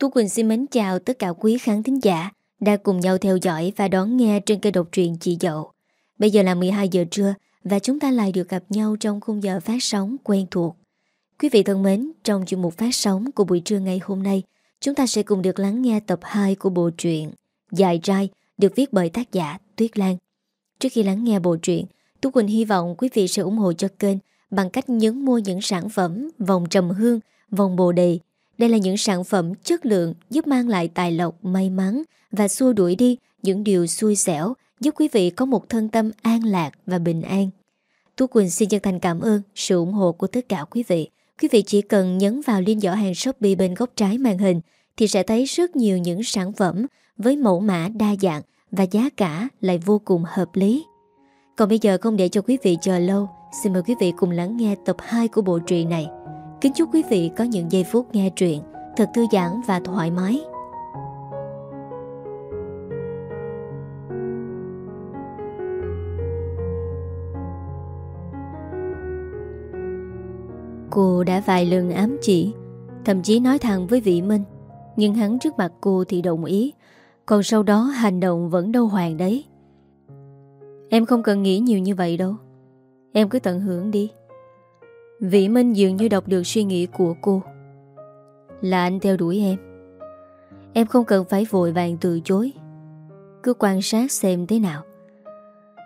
Tú Quỳnh xin mến chào tất cả quý khán thính giả đã cùng nhau theo dõi và đón nghe trên kênh độc truyện Chị Dậu. Bây giờ là 12 giờ trưa và chúng ta lại được gặp nhau trong khung giờ phát sóng quen thuộc. Quý vị thân mến, trong chuyên mục phát sóng của buổi trưa ngày hôm nay, chúng ta sẽ cùng được lắng nghe tập 2 của bộ truyện Dài trai được viết bởi tác giả Tuyết Lan. Trước khi lắng nghe bộ truyện, Tú Quỳnh hy vọng quý vị sẽ ủng hộ cho kênh bằng cách nhấn mua những sản phẩm vòng trầm hương, vòng bồ đề. Đây là những sản phẩm chất lượng giúp mang lại tài lộc, may mắn và xua đuổi đi những điều xui xẻo giúp quý vị có một thân tâm an lạc và bình an. Tú Quỳnh xin chân thành cảm ơn sự ủng hộ của tất cả quý vị. Quý vị chỉ cần nhấn vào link giỏ hàng Shopee bên góc trái màn hình thì sẽ thấy rất nhiều những sản phẩm với mẫu mã đa dạng và giá cả lại vô cùng hợp lý. Còn bây giờ không để cho quý vị chờ lâu, xin mời quý vị cùng lắng nghe tập 2 của bộ truyện này. Kính chúc quý vị có những giây phút nghe truyện thật thư giãn và thoải mái. Cô đã vài lần ám chỉ, Thậm chí nói thẳng với vị Minh, Nhưng hắn trước mặt cô thì đồng ý, Còn sau đó hành động vẫn đâu hoàng đấy. Em không cần nghĩ nhiều như vậy đâu. Em cứ tận hưởng đi. Vĩ Minh dường như đọc được suy nghĩ của cô. Là anh theo đuổi em. Em không cần phải vội vàng từ chối. Cứ quan sát xem thế nào.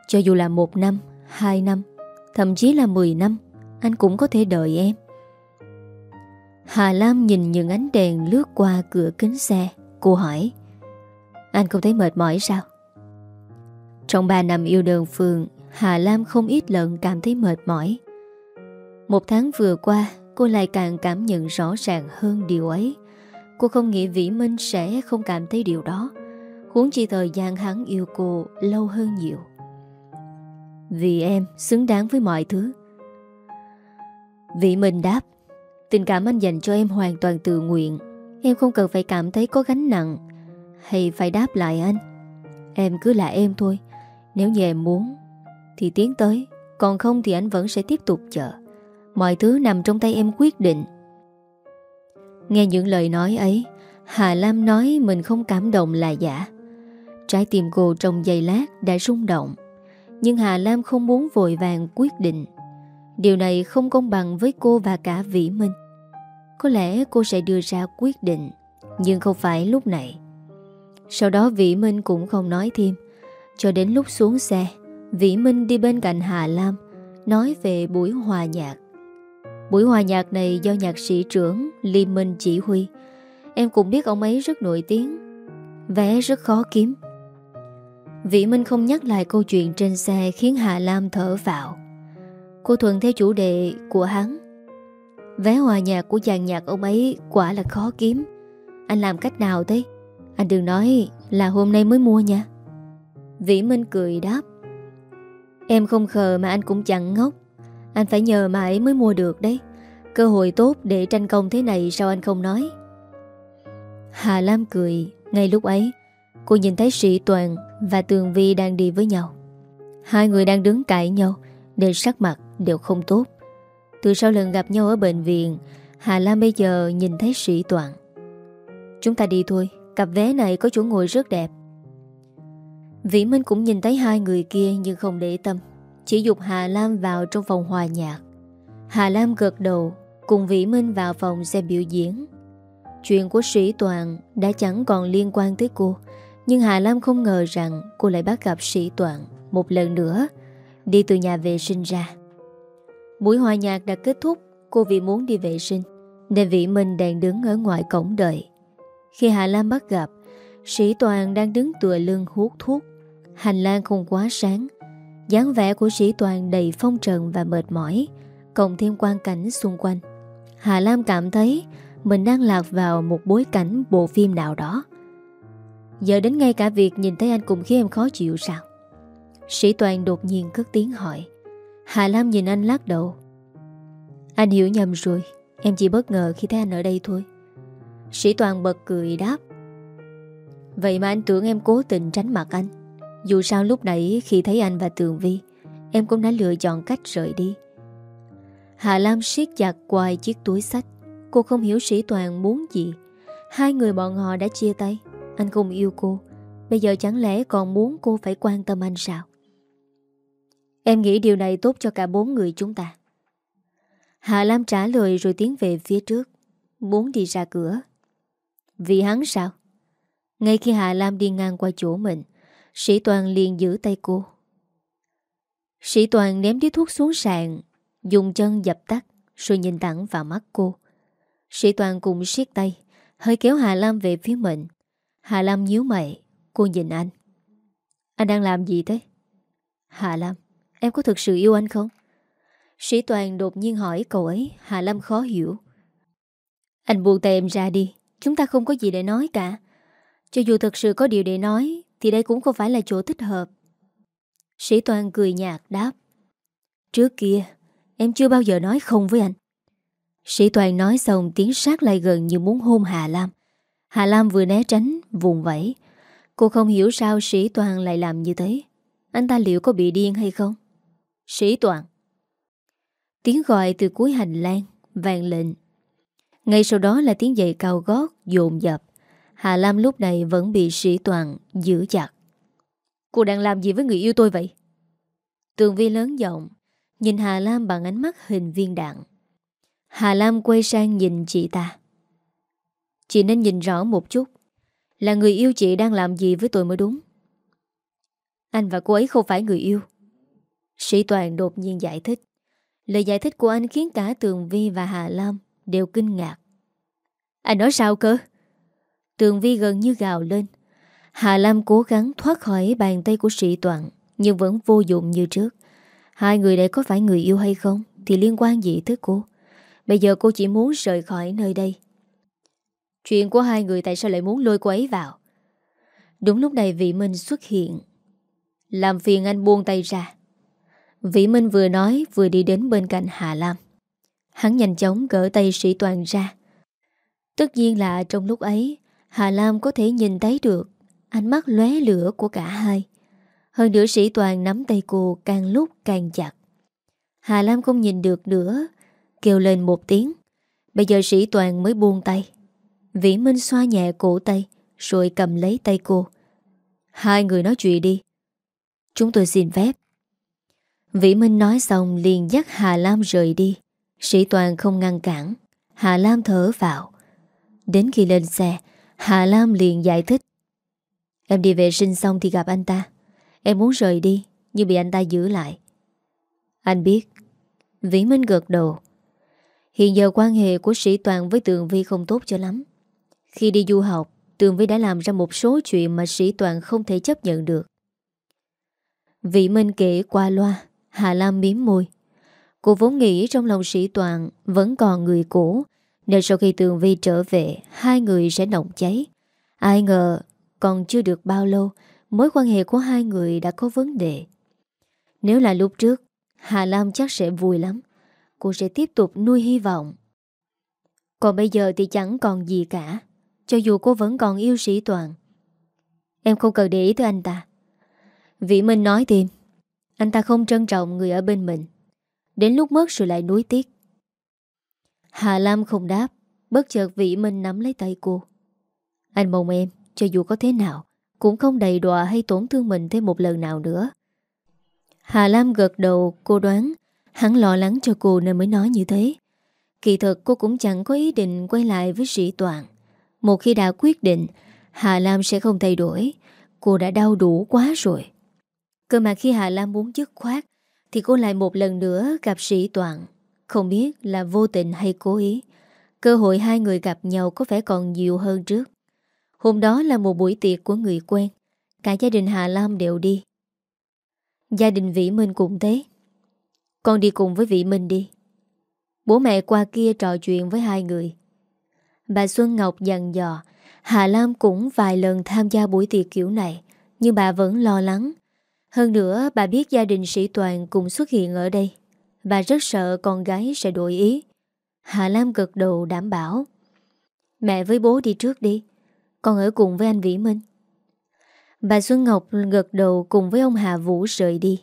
Cho dù là một năm, hai năm Thậm chí là mười năm Anh cũng có thể đợi em. Hà Lam nhìn những ánh đèn lướt qua cửa kính xe. Cô hỏi Anh không thấy mệt mỏi sao? Trong 3 năm yêu đơn Phương Hà Lam không ít lần cảm thấy mệt mỏi. Một tháng vừa qua, Cô lại càng cảm nhận rõ ràng hơn điều ấy. Cô không nghĩ Vĩ Minh sẽ không cảm thấy điều đó. Huống chi thời gian hắn yêu cô lâu hơn nhiều. Vì em xứng đáng với mọi thứ. Vĩ Minh đáp, Tình cảm anh dành cho em hoàn toàn tự nguyện. Em không cần phải cảm thấy có gánh nặng. Hay phải đáp lại anh. Em cứ là em thôi. Nếu như em muốn, Thì tiến tới. Còn không thì anh vẫn sẽ tiếp tục chờ. Mọi thứ nằm trong tay em quyết định. Nghe những lời nói ấy, Hà Lam nói mình không cảm động là giả. Trái tim cô trong giây lát đã rung động, Nhưng Hà Lam không muốn vội vàng quyết định. Điều này không công bằng với cô và cả Vĩ Minh. Có lẽ cô sẽ đưa ra quyết định, Nhưng không phải lúc này. Sau đó Vĩ Minh cũng không nói thêm. Cho đến lúc xuống xe, Vĩ Minh đi bên cạnh Hà Lam, Nói về buổi hòa nhạc. Buổi hòa nhạc này do nhạc sĩ trưởng Liêm Minh chỉ huy. Em cũng biết ông ấy rất nổi tiếng Vé rất khó kiếm. Vĩ Minh không nhắc lại câu chuyện trên xe Khiến Hà Lam thở vào Cô thuận theo chủ đề của hắn. Vé hòa nhạc của dàn nhạc ông ấy Quả là khó kiếm. Anh làm cách nào thế? Anh đừng nói là hôm nay mới mua nha. Vĩ Minh cười đáp. Em không khờ mà anh cũng chẳng ngốc. Anh phải nhờ mà ấy mới mua được đấy. Cơ hội tốt để tranh công thế này Sao anh không nói? Hà Lam cười, Ngay lúc ấy, Cô nhìn thấy Sĩ Toàn và Tường Vi đang đi với nhau. Hai người đang đứng cãi nhau, Nên sắc mặt đều không tốt. Từ sau lần gặp nhau ở bệnh viện, Hà Lam bây giờ nhìn thấy Sĩ Toàn. Chúng ta đi thôi, Cặp vé này có chỗ ngồi rất đẹp. Vĩ Minh cũng nhìn thấy hai người kia Nhưng không để tâm. Chỉ dục Hà Lam vào trong phòng hòa nhạc. Hà Lam gật đầu, Cùng Vĩ Minh vào phòng xem biểu diễn. Chuyện của Sĩ Toàn Đã chẳng còn liên quan tới cô, Nhưng Hà Lam không ngờ rằng Cô lại bắt gặp Sĩ Toàn Một lần nữa, Đi từ nhà vệ sinh ra. Buổi hòa nhạc đã kết thúc, Cô vì muốn đi vệ sinh, Nên Vĩ Minh đang đứng ở ngoài cổng đợi. Khi Hà Lam bắt gặp, Sĩ Toàn đang đứng tựa lưng hút thuốc. Hành lang không quá sáng dáng vẻ của sĩ Toàn đầy phong trần và mệt mỏi, Cộng thêm quan cảnh xung quanh. Hà Lam cảm thấy Mình đang lạc vào một bối cảnh bộ phim nào đó. Giờ đến ngay cả việc nhìn thấy anh cũng khiến em khó chịu sao? Sĩ Toàn đột nhiên cất tiếng hỏi. Hà Lam nhìn anh lắc đầu. Anh hiểu nhầm rồi, Em chỉ bất ngờ khi thấy anh ở đây thôi. Sĩ Toàn bật cười đáp. Vậy mà anh tưởng em cố tình tránh mặt anh. Dù sao lúc nãy khi thấy anh và Tường Vi, Em cũng đã lựa chọn cách rời đi. Hà Lam siết chặt quài chiếc túi sách. Cô không hiểu sĩ toàn muốn gì. Hai người bọn họ đã chia tay. Anh không yêu cô. Bây giờ chẳng lẽ còn muốn cô phải quan tâm anh sao? Em nghĩ điều này tốt cho cả bốn người chúng ta. Hạ Lam trả lời rồi tiến về phía trước. Muốn đi ra cửa. Vì hắn sao? Ngay khi Hạ Lam đi ngang qua chỗ mình Sĩ Toàn liền giữ tay cô. Sĩ Toàn ném điếu thuốc xuống sàn, Dùng chân dập tắt, Rồi nhìn thẳng vào mắt cô. Sĩ Toàn cùng siết tay, Hơi kéo Hà Lam về phía mình. Hà Lam nhíu mày, Cô nhìn anh. Anh đang làm gì thế? Hà Lam, Em có thực sự yêu anh không? Sĩ Toàn đột nhiên hỏi cậu ấy, Hà Lam khó hiểu. Anh buông tay em ra đi, Chúng ta không có gì để nói cả. Cho dù thực sự có điều để nói thì đây cũng không phải là chỗ thích hợp. Sĩ Toàn cười nhạt đáp, Trước kia, Em chưa bao giờ nói không với anh. Sĩ Toàn nói xong tiến sát lại gần như muốn hôn Hà Lam. Hà Lam vừa né tránh, Vùng vẫy. Cô không hiểu sao Sĩ Toàn lại làm như thế. Anh ta liệu có bị điên hay không? Sĩ Toàn. Tiếng gọi từ cuối hành lang Vàng lệnh Ngay sau đó là tiếng giày cao gót dồn dập. Hà Lam lúc này vẫn bị sĩ toàn giữ chặt. Cô đang làm gì với người yêu tôi vậy? Tường Vi lớn giọng, Nhìn Hà Lam bằng ánh mắt hình viên đạn. Hà Lam quay sang nhìn chị ta. Chị nên nhìn rõ một chút, Là người yêu chị đang làm gì với tôi mới đúng. Anh và cô ấy không phải người yêu. Sĩ Toàn đột nhiên giải thích. Lời giải thích của anh khiến cả Tường Vi và Hà Lam đều kinh ngạc. Anh nói sao cơ? Tường Vi gần như gào lên. Hà Lam cố gắng thoát khỏi bàn tay của sĩ toàn Nhưng vẫn vô dụng như trước. Hai người đấy có phải người yêu hay không Thì liên quan gì tới cô? Bây giờ cô chỉ muốn rời khỏi nơi đây. Chuyện của hai người tại sao lại muốn lôi cô ấy vào? Đúng lúc này vị Minh xuất hiện. Làm phiền anh buông tay ra. Vĩ Minh vừa nói vừa đi đến bên cạnh Hà Lam. Hắn nhanh chóng gỡ tay sĩ toàn ra. Tất nhiên là trong lúc ấy Hà Lam có thể nhìn thấy được Ánh mắt lóe lửa của cả hai. Hơn nữa sĩ toàn nắm tay cô càng lúc càng chặt. Hà Lam không nhìn được nữa, Kêu lên một tiếng. Bây giờ sĩ toàn mới buông tay. Vĩ Minh xoa nhẹ cổ tay, Rồi cầm lấy tay cô. Hai người nói chuyện đi. Chúng tôi xin phép. Vĩ Minh nói xong liền dắt Hà Lam rời đi. Sĩ Toàn không ngăn cản. Hà Lam thở vào. Đến khi lên xe Hà Lam liền giải thích. Em đi vệ sinh xong thì gặp anh ta. Em muốn rời đi, Nhưng bị anh ta giữ lại. Anh biết. Vĩ Minh gật đầu. Hiện giờ quan hệ của sĩ Toàn với Tường Vi không tốt cho lắm. Khi đi du học, Tường Vi đã làm ra một số chuyện Mà sĩ Toàn không thể chấp nhận được. Vĩ Minh kể qua loa, Hà Lam miếm môi. Cô vốn nghĩ trong lòng sĩ Toàn Vẫn còn người cũ nên sau khi Tường Vi trở về, Hai người sẽ nồng cháy. Ai ngờ, còn chưa được bao lâu, Mối quan hệ của hai người đã có vấn đề. Nếu là lúc trước, Hà Lam chắc sẽ vui lắm. Cô sẽ tiếp tục nuôi hy vọng. Còn bây giờ thì chẳng còn gì cả. Cho dù cô vẫn còn yêu sĩ Toàn. Em không cần để ý tới anh ta. Vĩ Minh nói thêm. Anh ta không trân trọng người ở bên mình. Đến lúc mất rồi lại nuối tiếc. Hà Lam không đáp, Bất chợt Vĩ Minh nắm lấy tay cô. Anh mong em, Cho dù có thế nào, Cũng không đầy đọa hay tổn thương mình thêm một lần nào nữa. Hà Lam gật đầu, Cô đoán, Hắn lo lắng cho cô nên mới nói như thế. Kỳ thực, cô cũng chẳng có ý định Quay lại với sĩ toàn. Một khi đã quyết định, Hà Lam sẽ không thay đổi. Cô đã đau đủ quá rồi. Cơ mà khi Hà Lam muốn dứt khoát, Thì cô lại một lần nữa gặp sĩ toàn. Không biết là vô tình hay cố ý. Cơ hội hai người gặp nhau có vẻ còn nhiều hơn trước. Hôm đó là một buổi tiệc của người quen. Cả gia đình Hà Lam đều đi. Gia đình Vĩ Minh cũng thế. Con đi cùng với Vĩ Minh đi. Bố mẹ qua kia trò chuyện với hai người. Bà Xuân Ngọc dặn dò, Hà Lam cũng vài lần tham gia buổi tiệc kiểu này, Nhưng bà vẫn lo lắng. Hơn nữa, bà biết gia đình sĩ Toàn cùng xuất hiện ở đây và rất sợ con gái sẽ đổi ý. Hà Lam gật đầu đảm bảo. Mẹ với bố đi trước đi. Con ở cùng với anh Vĩ Minh. Bà Xuân Ngọc gật đầu cùng với ông Hà Vũ rời đi.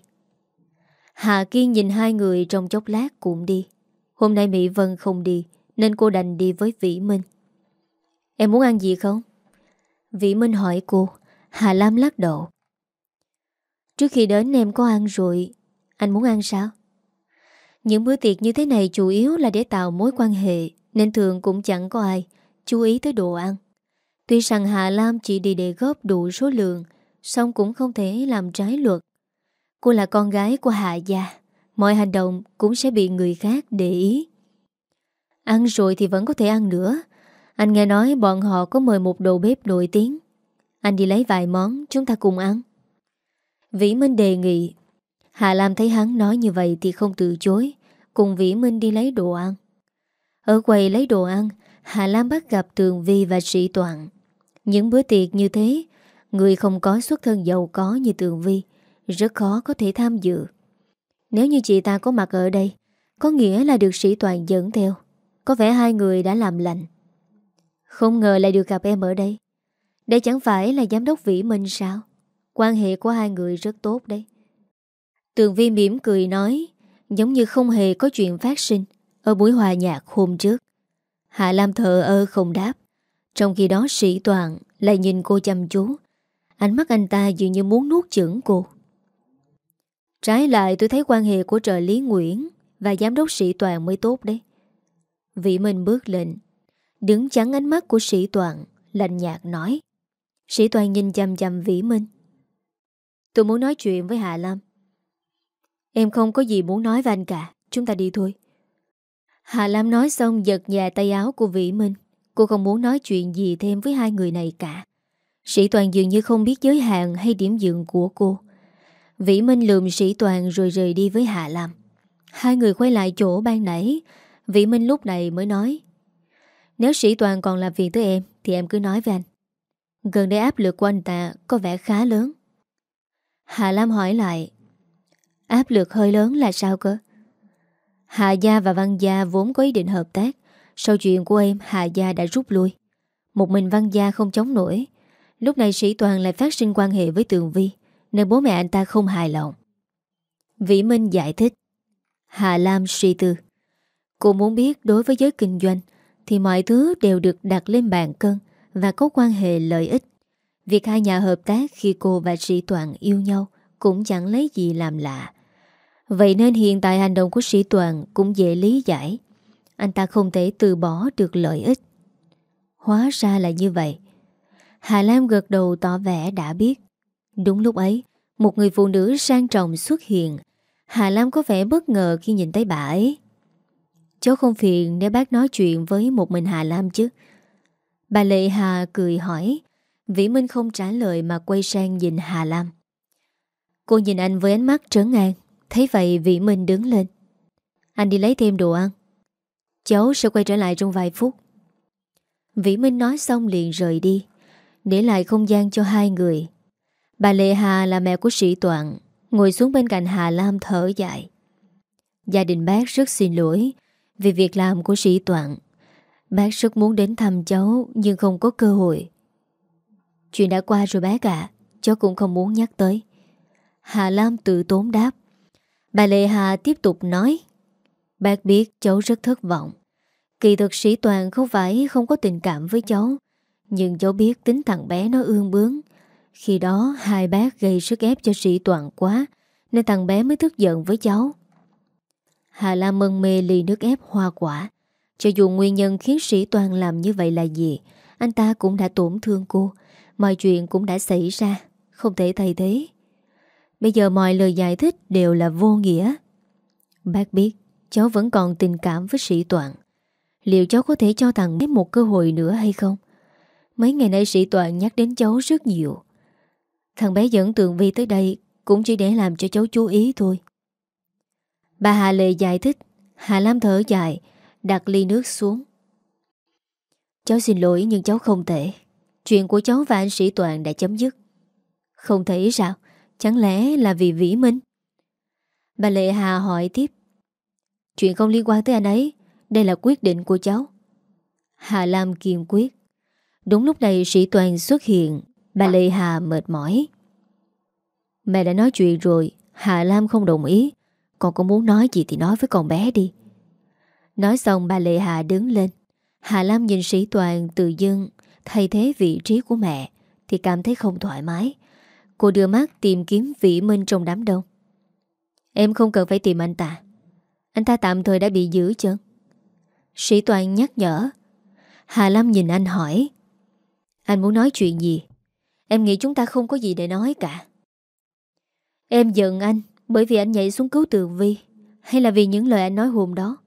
Hà Kiên nhìn hai người trong chốc lát cũng đi. Hôm nay Mỹ Vân không đi, Nên cô đành đi với Vĩ Minh. Em muốn ăn gì không? Vĩ Minh hỏi cô. Hà Lam lắc đầu. Trước khi đến em có ăn rồi. Anh muốn ăn sao? Những bữa tiệc như thế này chủ yếu là để tạo mối quan hệ, Nên thường cũng chẳng có ai Chú ý tới đồ ăn. Tuy rằng Hà Lam chỉ đi để góp đủ số lượng Xong cũng không thể làm trái luật. Cô là con gái của Hạ Gia, Mọi hành động cũng sẽ bị người khác để ý. Ăn rồi thì vẫn có thể ăn nữa. Anh nghe nói bọn họ có mời một đầu bếp nổi tiếng. Anh đi lấy vài món, chúng ta cùng ăn. Vĩ Minh đề nghị Hạ Lam thấy hắn nói như vậy thì không từ chối, Cùng Vĩ Minh đi lấy đồ ăn. Ở quầy lấy đồ ăn Hạ Lam bắt gặp Tường Vi và Sĩ Toàn. Những bữa tiệc như thế, Người không có xuất thân giàu có như Tường Vi, Rất khó có thể tham dự. Nếu như chị ta có mặt ở đây, Có nghĩa là được Sĩ Toàn dẫn theo. Có vẻ hai người đã làm lành. Không ngờ lại được gặp em ở đây. Đây chẳng phải là giám đốc Vĩ Minh sao? Quan hệ của hai người rất tốt đấy. Tường Vi mỉm cười nói, Giống như không hề có chuyện phát sinh Ở buổi hòa nhạc hôm trước. Hạ Lam thờ ơ không đáp. Trong khi đó sĩ toàn Lại nhìn cô chăm chú. Ánh mắt anh ta dường như muốn nuốt chửng cô. Trái lại tôi thấy quan hệ của trợ lý Nguyễn Và giám đốc sĩ toàn mới tốt đấy. Vị Minh bước lên, Đứng chắn ánh mắt của sĩ toàn, Lạnh nhạt nói. Sĩ toàn nhìn chăm chăm Vĩ Minh. Tôi muốn nói chuyện với Hạ Lam. Em không có gì muốn nói với anh cả, Chúng ta đi thôi. Hà Lam nói xong giật nhà tay áo của Vĩ Minh. Cô không muốn nói chuyện gì thêm với hai người này cả. Sĩ Toàn dường như không biết giới hạn hay điểm dừng của cô. Vĩ Minh lườm Sĩ Toàn rồi rời đi với Hạ Lam. Hai người quay lại chỗ ban nãy. Vĩ Minh lúc này mới nói, Nếu Sĩ Toàn còn làm việc tới em, Thì em cứ nói với anh. Gần đây áp lực của anh ta có vẻ khá lớn. Hạ Lam hỏi lại Áp lực hơi lớn là sao cơ? Hạ Gia và Văn Gia vốn có ý định hợp tác. Sau chuyện của em Hạ Gia đã rút lui. Một mình Văn Gia không chống nổi. Lúc này Sĩ Toàn lại phát sinh quan hệ với Tường Vi, Nên bố mẹ anh ta không hài lòng. Vĩ Minh giải thích. Hà Lam suy tư. Cô muốn biết đối với giới kinh doanh, Thì mọi thứ đều được đặt lên bàn cân Và có quan hệ lợi ích. Việc hai nhà hợp tác khi cô và Sĩ Toàn yêu nhau Cũng chẳng lấy gì làm lạ. Vậy nên hiện tại hành động của sĩ Toàn cũng dễ lý giải. Anh ta không thể từ bỏ được lợi ích. Hóa ra là như vậy. Hà Lam gật đầu tỏ vẻ đã biết. Đúng lúc ấy, một người phụ nữ sang trọng xuất hiện. Hà Lam có vẻ bất ngờ khi nhìn thấy bà ấy. Cháu không phiền nếu bác nói chuyện với một mình Hà Lam chứ. Bà Lệ Hà cười hỏi. Vĩ Minh không trả lời mà quay sang nhìn Hà Lam. Cô nhìn anh với ánh mắt trấn an Thấy vậy, Vĩ Minh đứng lên. Anh đi lấy thêm đồ ăn. Cháu sẽ quay trở lại trong vài phút. Vĩ Minh nói xong liền rời đi, Để lại không gian cho hai người. Bà Lệ Hà là mẹ của sĩ Toàn Ngồi xuống bên cạnh Hà Lam thở dài. Gia đình bác rất xin lỗi Vì việc làm của sĩ Toàn Bác rất muốn đến thăm cháu, Nhưng không có cơ hội. Chuyện đã qua rồi bác ạ, Cháu cũng không muốn nhắc tới. Hà Lam tự tốn đáp. Bà Lệ Hà tiếp tục nói, Bác biết cháu rất thất vọng. Kỳ thực sĩ Toàn không phải không có tình cảm với cháu, Nhưng cháu biết tính thằng bé nó ương bướng. Khi đó hai bác gây sức ép cho sĩ Toàn quá, Nên thằng bé mới tức giận với cháu. Hà La mân mê ly nước ép hoa quả. Cho dù nguyên nhân khiến sĩ Toàn làm như vậy là gì, Anh ta cũng đã tổn thương cô. Mọi chuyện cũng đã xảy ra, Không thể thay thế. Bây giờ mọi lời giải thích đều là vô nghĩa. Bác biết, Cháu vẫn còn tình cảm với sĩ Toàn Liệu cháu có thể cho thằng bé một cơ hội nữa hay không? Mấy ngày nay sĩ Toàn nhắc đến cháu rất nhiều. Thằng bé dẫn Tường Vi tới đây Cũng chỉ để làm cho cháu chú ý thôi. Bà Hà Lệ giải thích, Hà Lam thở dài, Đặt ly nước xuống. Cháu xin lỗi nhưng cháu không thể. Chuyện của cháu và anh sĩ Toàn đã chấm dứt. Không thể sao? Chẳng lẽ là vì Vĩ Minh? Bà Lệ Hà hỏi tiếp. Chuyện không liên quan tới anh ấy, đây là quyết định của cháu. Hà Lam kiên quyết. Đúng lúc này sĩ toàn xuất hiện, bà Lệ Hà mệt mỏi. Mẹ đã nói chuyện rồi, Hà Lam không đồng ý. Còn có muốn nói gì thì nói với con bé đi. Nói xong bà Lệ Hà đứng lên. Hà Lam nhìn sĩ toàn từ dưng Thay thế vị trí của mẹ Thì cảm thấy không thoải mái Cô đưa mắt tìm kiếm Vĩ Minh trong đám đông. Em không cần phải tìm anh ta. Anh ta tạm thời đã bị giữ chân Sĩ Toàn nhắc nhở. Hà Lâm nhìn anh hỏi. Anh muốn nói chuyện gì? Em nghĩ chúng ta không có gì để nói cả. Em giận anh Bởi vì anh nhảy xuống cứu tường Vi, Hay là vì những lời anh nói hôm đó?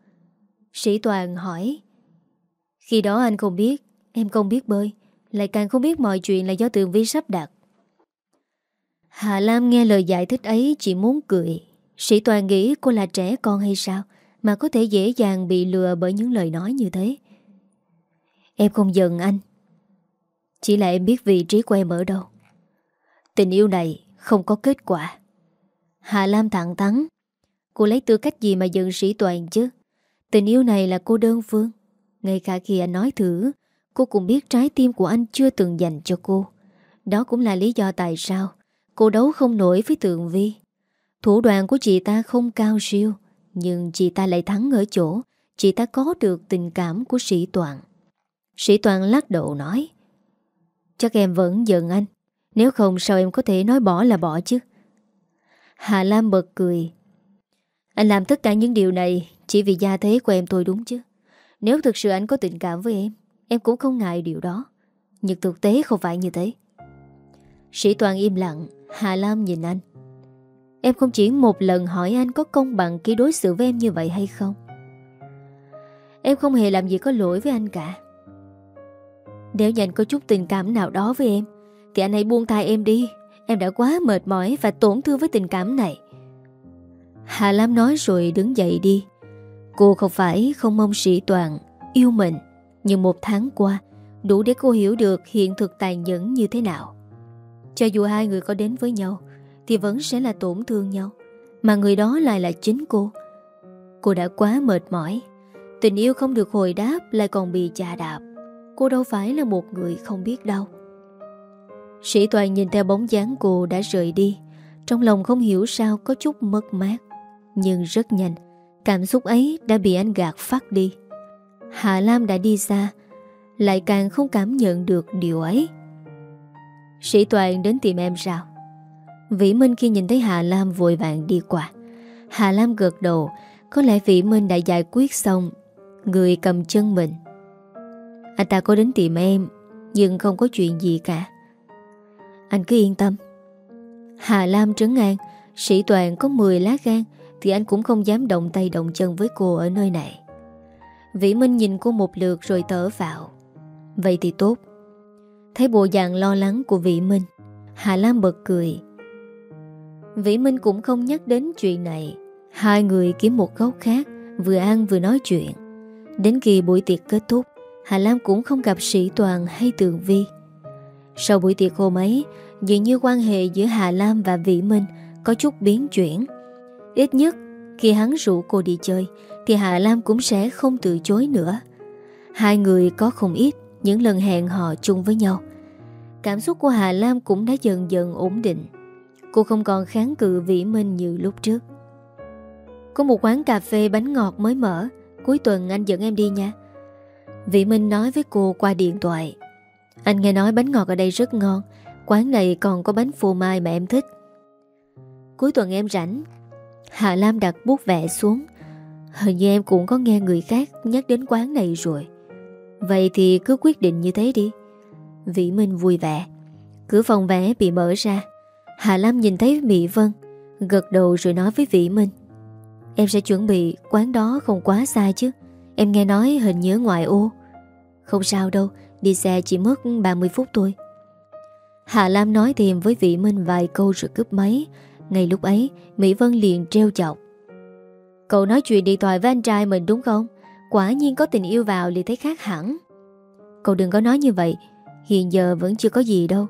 Sĩ Toàn hỏi. Khi đó anh không biết, Em không biết bơi, Lại càng không biết mọi chuyện là do tường Vi sắp đặt. Hà Lam nghe lời giải thích ấy chỉ muốn cười. Sĩ Toàn nghĩ cô là trẻ con hay sao Mà có thể dễ dàng bị lừa bởi những lời nói như thế? Em không giận anh. Chỉ là em biết vị trí của em ở đâu. Tình yêu này không có kết quả. Hà Lam thẳng thắn. Cô lấy tư cách gì mà giận sĩ toàn chứ? Tình yêu này là cô đơn phương. Ngay cả khi anh nói thử, Cô cũng biết trái tim của anh chưa từng dành cho cô. Đó cũng là lý do tại sao Cô đấu không nổi với Tường Vi. Thủ đoạn của chị ta không cao siêu, Nhưng chị ta lại thắng ở chỗ Chị ta có được tình cảm của sĩ toàn. Sĩ toàn lắc đầu nói, Chắc em vẫn giận anh, Nếu không sao em có thể nói bỏ là bỏ chứ. Hà Lam bật cười, Anh làm tất cả những điều này Chỉ vì gia thế của em thôi đúng chứ? Nếu thực sự anh có tình cảm với em Em cũng không ngại điều đó. Nhưng thực tế không phải như thế. Sĩ Toàn im lặng Hà Lam nhìn anh. Em không chỉ một lần hỏi anh có công bằng khi đối xử với em như vậy hay không? Em không hề làm gì có lỗi với anh cả. Nếu như anh có chút tình cảm nào đó với em, Thì anh hãy buông tay em đi. Em đã quá mệt mỏi và tổn thương với tình cảm này. Hà Lam nói rồi đứng dậy đi. Cô không phải không mong sĩ toàn, Yêu mình. Nhưng một tháng qua, Đủ để cô hiểu được hiện thực tàn nhẫn như thế nào. Cho dù hai người có đến với nhau, Thì vẫn sẽ là tổn thương nhau. Mà người đó lại là chính cô. Cô đã quá mệt mỏi. Tình yêu không được hồi đáp, Lại còn bị chà đạp. Cô đâu phải là một người không biết đâu Sĩ Toàn nhìn theo bóng dáng cô đã rời đi. Trong lòng không hiểu sao có chút mất mát, Nhưng rất nhanh, Cảm xúc ấy đã bị anh gạt phát đi. Hạ Lam đã đi xa, Lại càng không cảm nhận được điều ấy. Sĩ Toàn đến tìm em sao? Vĩ Minh khi nhìn thấy Hà Lam vội vàng đi qua. Hà Lam gật đầu, Có lẽ Vĩ Minh đã giải quyết xong. Người cầm chân mình. Anh ta có đến tìm em, Nhưng không có chuyện gì cả. Anh cứ yên tâm. Hà Lam trấn an, Sĩ Toàn có 10 lá gan, Thì anh cũng không dám động tay động chân với cô ở nơi này. Vĩ Minh nhìn cô một lượt rồi thở vào Vậy thì tốt. Thấy bộ dạng lo lắng của Vĩ Minh. Hà Lam bật cười. Vĩ Minh cũng không nhắc đến chuyện này. Hai người kiếm một góc khác, Vừa ăn vừa nói chuyện. Đến khi buổi tiệc kết thúc, Hà Lam cũng không gặp Sĩ Toàn hay Tường Vi. Sau buổi tiệc hôm ấy, Dường như quan hệ giữa Hà Lam và Vĩ Minh Có chút biến chuyển. Ít nhất, khi hắn rủ cô đi chơi, Thì Hà Lam cũng sẽ không từ chối nữa. Hai người có không ít những lần hẹn hò chung với nhau. Cảm xúc của Hà Lam cũng đã dần dần ổn định. Cô không còn kháng cự Vĩ Minh như lúc trước. Có một quán cà phê bánh ngọt mới mở. Cuối tuần anh dẫn em đi nha. Vĩ Minh nói với cô qua điện thoại. Anh nghe nói bánh ngọt ở đây rất ngon. Quán này còn có bánh phô mai mà em thích. Cuối tuần em rảnh. Hà Lam đặt bút vẽ xuống. Hình như em cũng có nghe người khác nhắc đến quán này rồi. Vậy thì cứ quyết định như thế đi. Vĩ Minh vui vẻ. Cửa phòng vẽ bị mở ra. Hà Lam nhìn thấy Mỹ Vân, Gật đầu rồi nói với Vĩ Minh. Em sẽ chuẩn bị quán đó không quá xa chứ. Em nghe nói hình nhớ ngoại ô. Không sao đâu, Đi xe chỉ mất 30 phút thôi. Hà Lam nói thêm với Vĩ Minh vài câu rồi cướp máy. Ngay lúc ấy, Mỹ Vân liền treo chọc. Cậu nói chuyện điện thoại với anh trai mình đúng không? Quả nhiên có tình yêu vào liền thấy khác hẳn Cậu đừng có nói như vậy, Hiện giờ vẫn chưa có gì đâu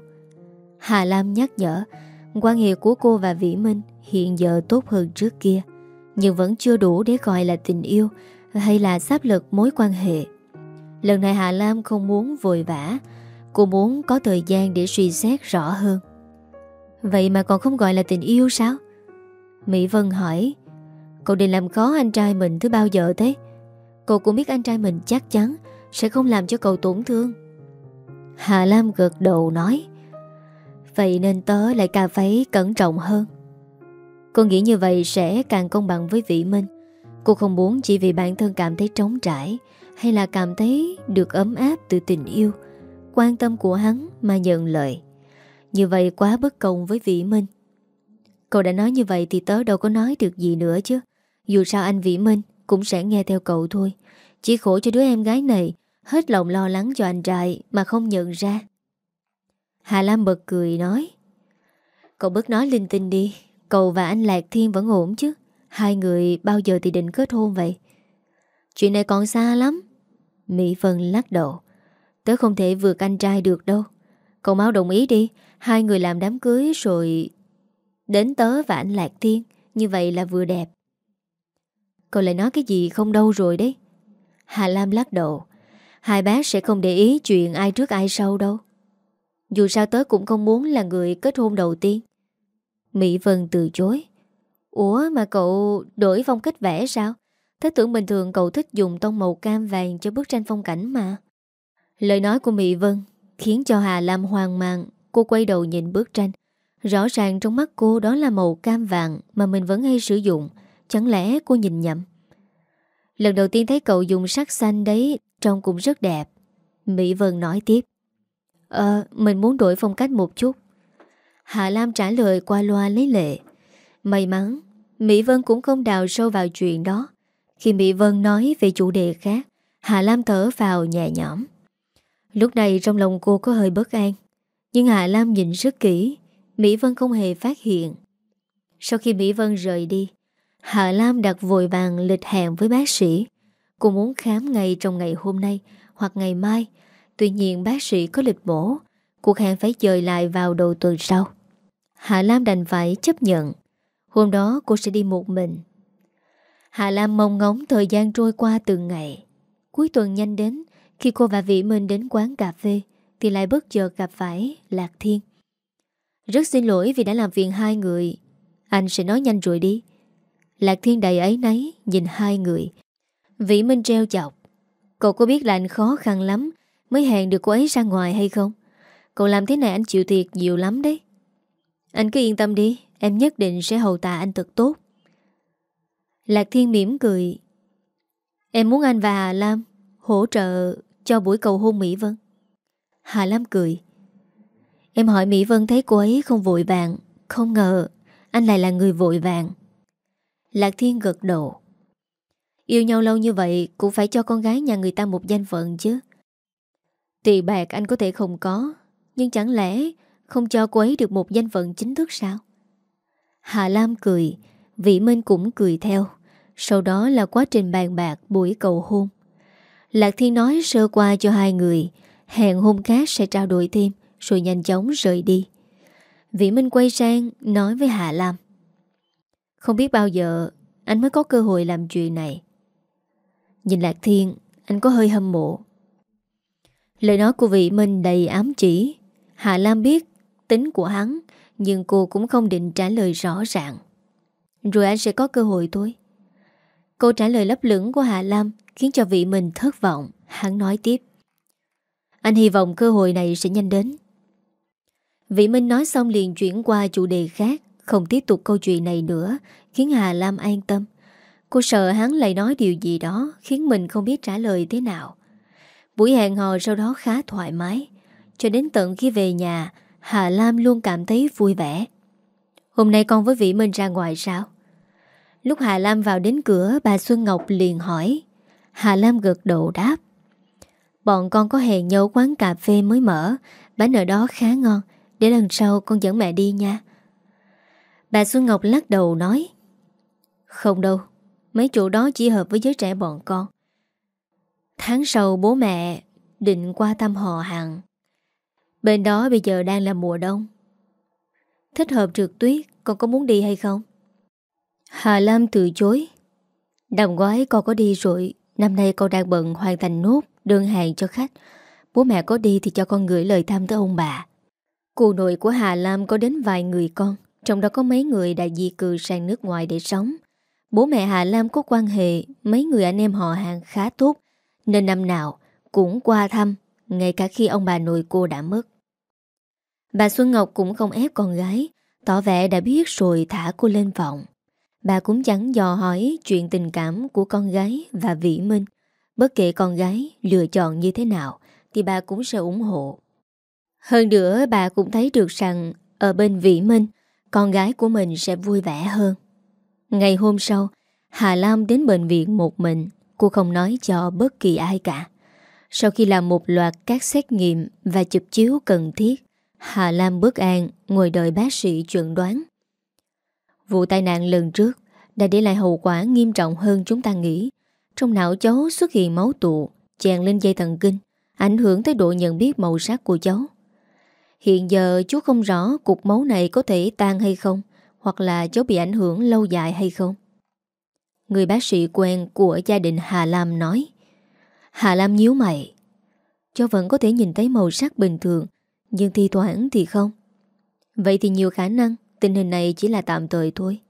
Hà Lam nhắc nhở, Quan hệ của cô và Vĩ Minh Hiện giờ tốt hơn trước kia, Nhưng vẫn chưa đủ để gọi là tình yêu Hay là sáp lực mối quan hệ Lần này Hà Lam không muốn vội vã, Cô muốn có thời gian để suy xét rõ hơn Vậy mà còn không gọi là tình yêu sao? Mỹ Vân hỏi, Cậu định làm khó anh trai mình thứ bao giờ thế? Cậu cũng biết anh trai mình chắc chắn Sẽ không làm cho cậu tổn thương. Hà Lam gật đầu nói, Vậy nên tớ lại cà váy cẩn trọng hơn. Cô nghĩ như vậy sẽ càng công bằng với Vĩ Minh. Cô không muốn chỉ vì bản thân cảm thấy trống trải Hay là cảm thấy được ấm áp từ tình yêu, Quan tâm của hắn mà nhận lời. Như vậy quá bất công với Vĩ Minh. Cậu đã nói như vậy thì tớ đâu có nói được gì nữa chứ. Dù sao anh Vĩ Minh cũng sẽ nghe theo cậu thôi. Chỉ khổ cho đứa em gái này, Hết lòng lo lắng cho anh trai Mà không nhận ra. Hà Lam bật cười nói, Cậu bớt nói linh tinh đi, Cậu và anh Lạc Thiên vẫn ổn chứ? Hai người bao giờ thì định kết hôn vậy? Chuyện này còn xa lắm. Mỹ Vân lắc đầu, Tớ không thể vượt anh trai được đâu. Cậu mau đồng ý đi, Hai người làm đám cưới rồi Đến tớ và anh Lạc Thiên, Như vậy là vừa đẹp. Cậu lại nói cái gì không đâu rồi đấy. Hà Lam lắc đầu. Hai bác sẽ không để ý chuyện ai trước ai sau đâu. Dù sao tớ cũng không muốn là người kết hôn đầu tiên. Mỹ Vân từ chối. Ủa mà cậu đổi phong cách vẽ sao? Thế tưởng bình thường cậu thích dùng tông màu cam vàng cho bức tranh phong cảnh mà. Lời nói của Mỹ Vân khiến cho Hà Lam hoang mang. Cô quay đầu nhìn bức tranh. Rõ ràng trong mắt cô đó là màu cam vàng mà mình vẫn hay sử dụng. Chẳng lẽ cô nhìn nhầm? Lần đầu tiên thấy cậu dùng sắc xanh đấy Trông cũng rất đẹp. Mỹ Vân nói tiếp. Ờ, mình muốn đổi phong cách một chút. Hạ Lam trả lời qua loa lấy lệ. May mắn Mỹ Vân cũng không đào sâu vào chuyện đó. Khi Mỹ Vân nói về chủ đề khác Hạ Lam thở vào nhẹ nhõm. Lúc này trong lòng cô có hơi bất an Nhưng Hạ Lam nhìn rất kỹ Mỹ Vân không hề phát hiện. Sau khi Mỹ Vân rời đi Hạ Lam đặt vội vàng lịch hẹn với bác sĩ. Cô muốn khám ngay trong ngày hôm nay Hoặc ngày mai. Tuy nhiên bác sĩ có lịch bổ. Cuộc hẹn phải dời lại vào đầu tuần sau. Hạ Lam đành phải chấp nhận. Hôm đó cô sẽ đi một mình. Hạ Lam mong ngóng thời gian trôi qua từng ngày. Cuối tuần nhanh đến, Khi cô và Vĩ Minh đến quán cà phê, Thì lại bất chợt gặp phải Lạc Thiên. Rất xin lỗi vì đã làm phiền hai người. Anh sẽ nói nhanh rồi đi. Lạc Thiên đầy ấy nấy Nhìn hai người. Vĩ Minh treo chọc. Cậu có biết là anh khó khăn lắm Mới hẹn được cô ấy ra ngoài hay không? Cậu làm thế này anh chịu thiệt nhiều lắm đấy. Anh cứ yên tâm đi, Em nhất định sẽ hầu tạ anh thật tốt. Lạc Thiên mỉm cười. Em muốn anh và Hà Lam Hỗ trợ cho buổi cầu hôn Mỹ Vân. Hà Lam cười. Em hỏi Mỹ Vân thấy cô ấy không vội vàng. Không ngờ Anh lại là người vội vàng. Lạc Thiên gật đầu. Yêu nhau lâu như vậy Cũng phải cho con gái nhà người ta một danh phận chứ. Tiền bạc anh có thể không có, Nhưng chẳng lẽ Không cho cô ấy được một danh phận chính thức sao? Hà Lam cười Vĩ Minh cũng cười theo. Sau đó là quá trình bàn bạc buổi cầu hôn. Lạc Thiên nói sơ qua cho hai người, Hẹn hôm khác sẽ trao đổi thêm, Rồi nhanh chóng rời đi. Vĩ Minh quay sang nói với Hà Lam. Không biết bao giờ Anh mới có cơ hội làm chuyện này. Nhìn Lạc Thiên, Anh có hơi hâm mộ. Lời nói của vị Minh đầy ám chỉ. Hạ Lam biết tính của hắn, Nhưng cô cũng không định trả lời rõ ràng. Rồi anh sẽ có cơ hội thôi. Câu trả lời lấp lửng của Hạ Lam Khiến cho vị Minh thất vọng. Hắn nói tiếp. Anh hy vọng cơ hội này sẽ nhanh đến. Vị Minh nói xong liền chuyển qua chủ đề khác. Không tiếp tục câu chuyện này nữa, Khiến Hà Lam an tâm. Cô sợ hắn lại nói điều gì đó, Khiến mình không biết trả lời thế nào. Buổi hẹn hò sau đó khá thoải mái. Cho đến tận khi về nhà, Hà Lam luôn cảm thấy vui vẻ. Hôm nay con với Vĩ Minh ra ngoài sao? Lúc Hà Lam vào đến cửa, Bà Xuân Ngọc liền hỏi. Hà Lam gật đầu đáp. Bọn con có hẹn nhau quán cà phê mới mở. Bánh ở đó khá ngon. Để lần sau con dẫn mẹ đi nha. Bà Xuân Ngọc lắc đầu nói, Không đâu, Mấy chỗ đó chỉ hợp với giới trẻ bọn con. Tháng sau bố mẹ định qua thăm họ hàng. Bên đó bây giờ đang là mùa đông. Thích hợp trượt tuyết, Con có muốn đi hay không? Hà Lam từ chối Đồng gói con có đi rồi, Năm nay con đang bận hoàn thành nốt Đơn hàng cho khách. Bố mẹ có đi thì cho con gửi lời thăm tới ông bà. Cụ nội của Hà Lam có đến vài người con. Trong đó có mấy người đã di cư sang nước ngoài để sống. Bố mẹ Hà Lam có quan hệ, Mấy người anh em họ hàng khá tốt, Nên năm nào cũng qua thăm, Ngay cả khi ông bà nội cô đã mất. Bà Xuân Ngọc cũng không ép con gái, Tỏ vẻ đã biết rồi thả cô lên vọng. Bà cũng chẳng dò hỏi chuyện tình cảm của con gái và Vĩ Minh. Bất kể con gái lựa chọn như thế nào, Thì bà cũng sẽ ủng hộ. Hơn nữa, bà cũng thấy được rằng, Ở bên Vĩ Minh con gái của mình sẽ vui vẻ hơn. Ngày hôm sau, Hà Lam đến bệnh viện một mình. Cô không nói cho bất kỳ ai cả. Sau khi làm một loạt các xét nghiệm Và chụp chiếu cần thiết, Hà Lam bước an Ngồi đợi bác sĩ chuẩn đoán. Vụ tai nạn lần trước Đã để lại hậu quả nghiêm trọng hơn chúng ta nghĩ. Trong não cháu xuất hiện máu tụ, Chèn lên dây thần kinh, Ảnh hưởng tới độ nhận biết màu sắc của cháu. Hiện giờ chú không rõ Cục máu này có thể tan hay không, Hoặc là cháu bị ảnh hưởng lâu dài hay không. Người bác sĩ quen của gia đình Hà Lam nói, Hà Lam nhíu mày. Cháu vẫn có thể nhìn thấy màu sắc bình thường, Nhưng thi thoảng thì không. Vậy thì nhiều khả năng Tình hình này chỉ là tạm thời thôi.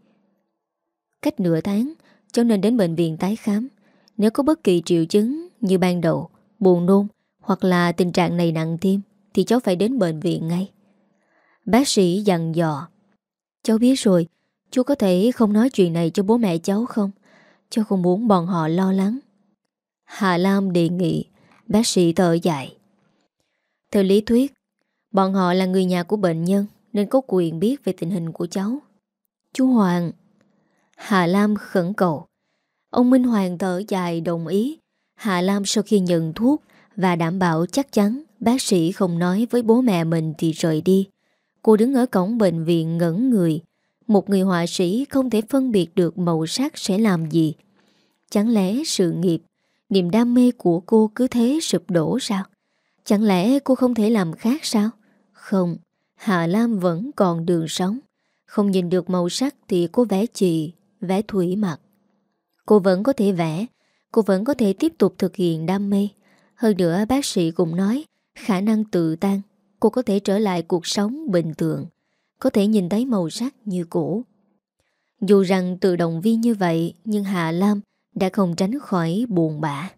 Cách nửa tháng, Cháu nên đến bệnh viện tái khám. Nếu có bất kỳ triệu chứng như ban đầu, Buồn nôn Hoặc là tình trạng này nặng thêm thì cháu phải đến bệnh viện ngay. Bác sĩ dặn dò, Cháu biết rồi, Chú có thể không nói chuyện này cho bố mẹ cháu không? Cháu không muốn bọn họ lo lắng. Hà Lam đề nghị, Bác sĩ thở dài. Theo lý thuyết, Bọn họ là người nhà của bệnh nhân Nên có quyền biết về tình hình của cháu. Chú Hoàng. Hà Lam khẩn cầu. Ông Minh Hoàng thở dài đồng ý. Hà Lam sau khi nhận thuốc Và đảm bảo chắc chắn Bác sĩ không nói với bố mẹ mình thì rời đi. Cô đứng ở cổng bệnh viện ngẩn người. Một người họa sĩ không thể phân biệt được màu sắc sẽ làm gì. Chẳng lẽ sự nghiệp, Niềm đam mê của cô cứ thế sụp đổ sao? Chẳng lẽ cô không thể làm khác sao? Không, Hà Lam vẫn còn đường sống. Không nhìn được màu sắc thì cô vẽ chì, Vẽ thủy mặt Cô vẫn có thể vẽ, Cô vẫn có thể tiếp tục thực hiện đam mê. Hơn nữa, bác sĩ cũng nói Khả năng tự tan Cô có thể trở lại cuộc sống bình thường Có thể nhìn thấy màu sắc như cũ Dù rằng tự động viên như vậy Nhưng Hạ Lam đã không tránh khỏi buồn bã.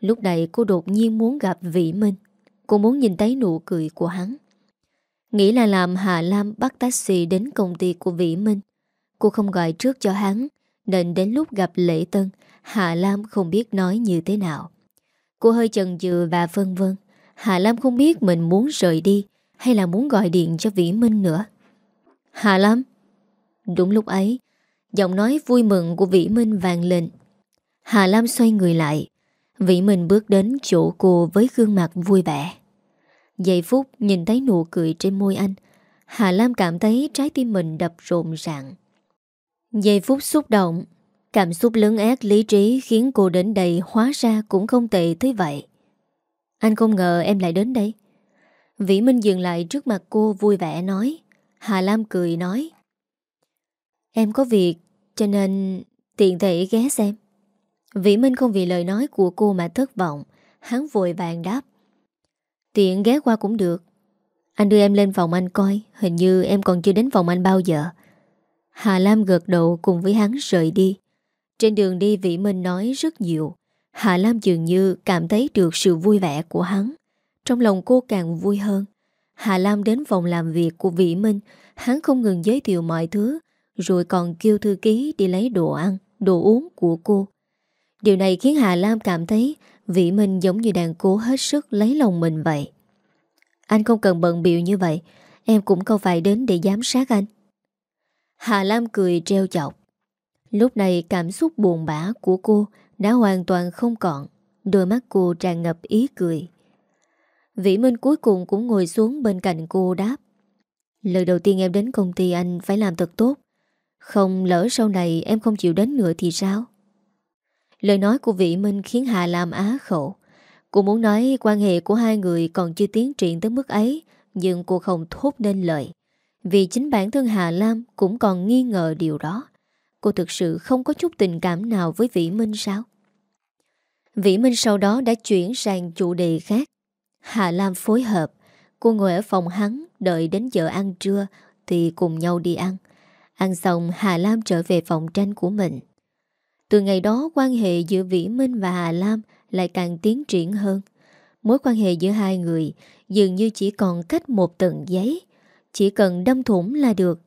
Lúc này cô đột nhiên muốn gặp Vĩ Minh. Cô muốn nhìn thấy nụ cười của hắn. Nghĩ là làm Hà Lam bắt taxi đến công ty của Vĩ Minh. Cô không gọi trước cho hắn, nên đến lúc gặp Lễ Tân, Hà Lam không biết nói như thế nào. Cô hơi chần chừ và vân vân. Hà Lam không biết mình muốn rời đi hay là muốn gọi điện cho Vĩ Minh nữa. Hà Lam? Đúng lúc ấy, giọng nói vui mừng của Vĩ Minh vàng lên. Hà Lam xoay người lại Vĩ Minh bước đến chỗ cô với gương mặt vui vẻ Giây phút nhìn thấy nụ cười trên môi anh Hà Lam cảm thấy trái tim mình đập rộn ràng Giây phút xúc động Cảm xúc lớn ác lý trí khiến cô đến đây hóa ra cũng không tệ tới vậy anh không ngờ em lại đến đây. Vĩ Minh dừng lại trước mặt cô vui vẻ nói, Hà Lam cười nói. Em có việc, cho nên tiện thể ghé xem. Vĩ Minh không vì lời nói của cô mà thất vọng, Hắn vội vàng đáp. Tiện ghé qua cũng được. Anh đưa em lên phòng anh coi, Hình như em còn chưa đến phòng anh bao giờ. Hà Lam gật đầu cùng với hắn rời đi. Trên đường đi, Vĩ Minh nói rất nhiều. Hà Lam dường như cảm thấy được sự vui vẻ của hắn Trong lòng cô càng vui hơn Hà Lam đến phòng làm việc của Vĩ Minh Hắn không ngừng giới thiệu mọi thứ Rồi còn kêu thư ký đi lấy đồ ăn Đồ uống của cô Điều này khiến Hà Lam cảm thấy Vĩ Minh giống như đang cố hết sức lấy lòng mình vậy. Anh không cần bận biểu như vậy, em cũng không phải đến để giám sát anh. Hà Lam cười treo chọc. Lúc này cảm xúc buồn bã của cô đã hoàn toàn không còn, đôi mắt cô tràn ngập ý cười. Vĩ Minh cuối cùng cũng ngồi xuống bên cạnh cô đáp. Lần đầu tiên em đến công ty anh phải làm thật tốt. Không lỡ sau này em không chịu đến nữa thì sao? Lời nói của Vĩ Minh khiến Hà Lam á khẩu. Cô muốn nói quan hệ của hai người còn chưa tiến triển tới mức ấy, nhưng cô không thốt nên lời. Vì chính bản thân Hà Lam cũng còn nghi ngờ điều đó. Cô thực sự không có chút tình cảm nào với Vĩ Minh sao? Vĩ Minh sau đó đã chuyển sang chủ đề khác. Hà Lam phối hợp. Cô ngồi ở phòng hắn, đợi đến giờ ăn trưa thì cùng nhau đi ăn. Ăn xong Hà Lam trở về phòng tranh của mình. Từ ngày đó quan hệ giữa Vĩ Minh và Hà Lam lại càng tiến triển hơn. Mối quan hệ giữa hai người dường như chỉ còn cách một tầng giấy. Chỉ cần đâm thủng là được.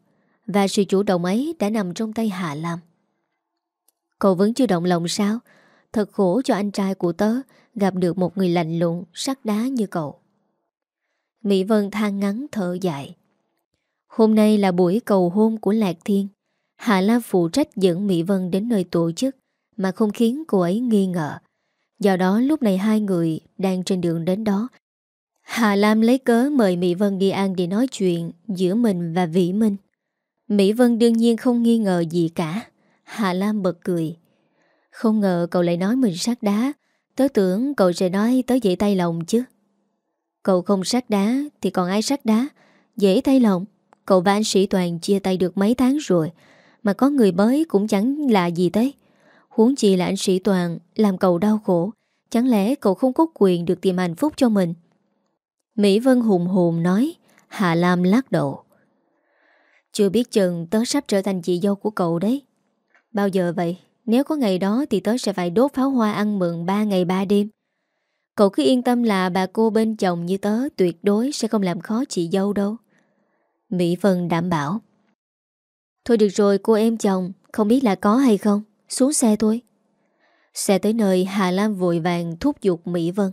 Và sự chủ động ấy đã nằm trong tay Hạ Lam. Cậu vẫn chưa động lòng sao? Thật khổ cho anh trai của tớ gặp được một người lạnh lùng, sắc đá như cậu. Mỹ Vân than ngắn thở dài. Hôm nay là buổi cầu hôn của Lạc Thiên. Hạ Lam phụ trách dẫn Mỹ Vân đến nơi tổ chức mà không khiến cô ấy nghi ngờ. Do đó lúc này hai người đang trên đường đến đó. Hà Lam lấy cớ mời Mỹ Vân đi ăn để nói chuyện giữa mình và Vĩ Minh. Mỹ Vân đương nhiên không nghi ngờ gì cả. Hà Lam bật cười. Không ngờ cậu lại nói mình sát đá. Tớ tưởng cậu sẽ nói tớ dễ tay lòng chứ. Cậu không sát đá thì còn ai sát đá. Dễ tay lòng. Cậu và anh Sĩ Toàn chia tay được mấy tháng rồi. Mà có người mới cũng chẳng là gì thế. Huống chi là anh Sĩ Toàn làm cậu đau khổ. Chẳng lẽ cậu không có quyền được tìm hạnh phúc cho mình? Mỹ Vân hùng hồn nói. Hà Lam lắc đầu. Chưa biết chừng tớ sắp trở thành chị dâu của cậu đấy. Bao giờ vậy? Nếu có ngày đó thì tớ sẽ phải đốt pháo hoa ăn mừng 3 ngày 3 đêm. Cậu cứ yên tâm là bà cô bên chồng như tớ tuyệt đối sẽ không làm khó chị dâu đâu. Mỹ Vân đảm bảo. Thôi được rồi cô em chồng, không biết là có hay không, xuống xe thôi. Xe tới nơi Hà Lam vội vàng thúc giục Mỹ Vân.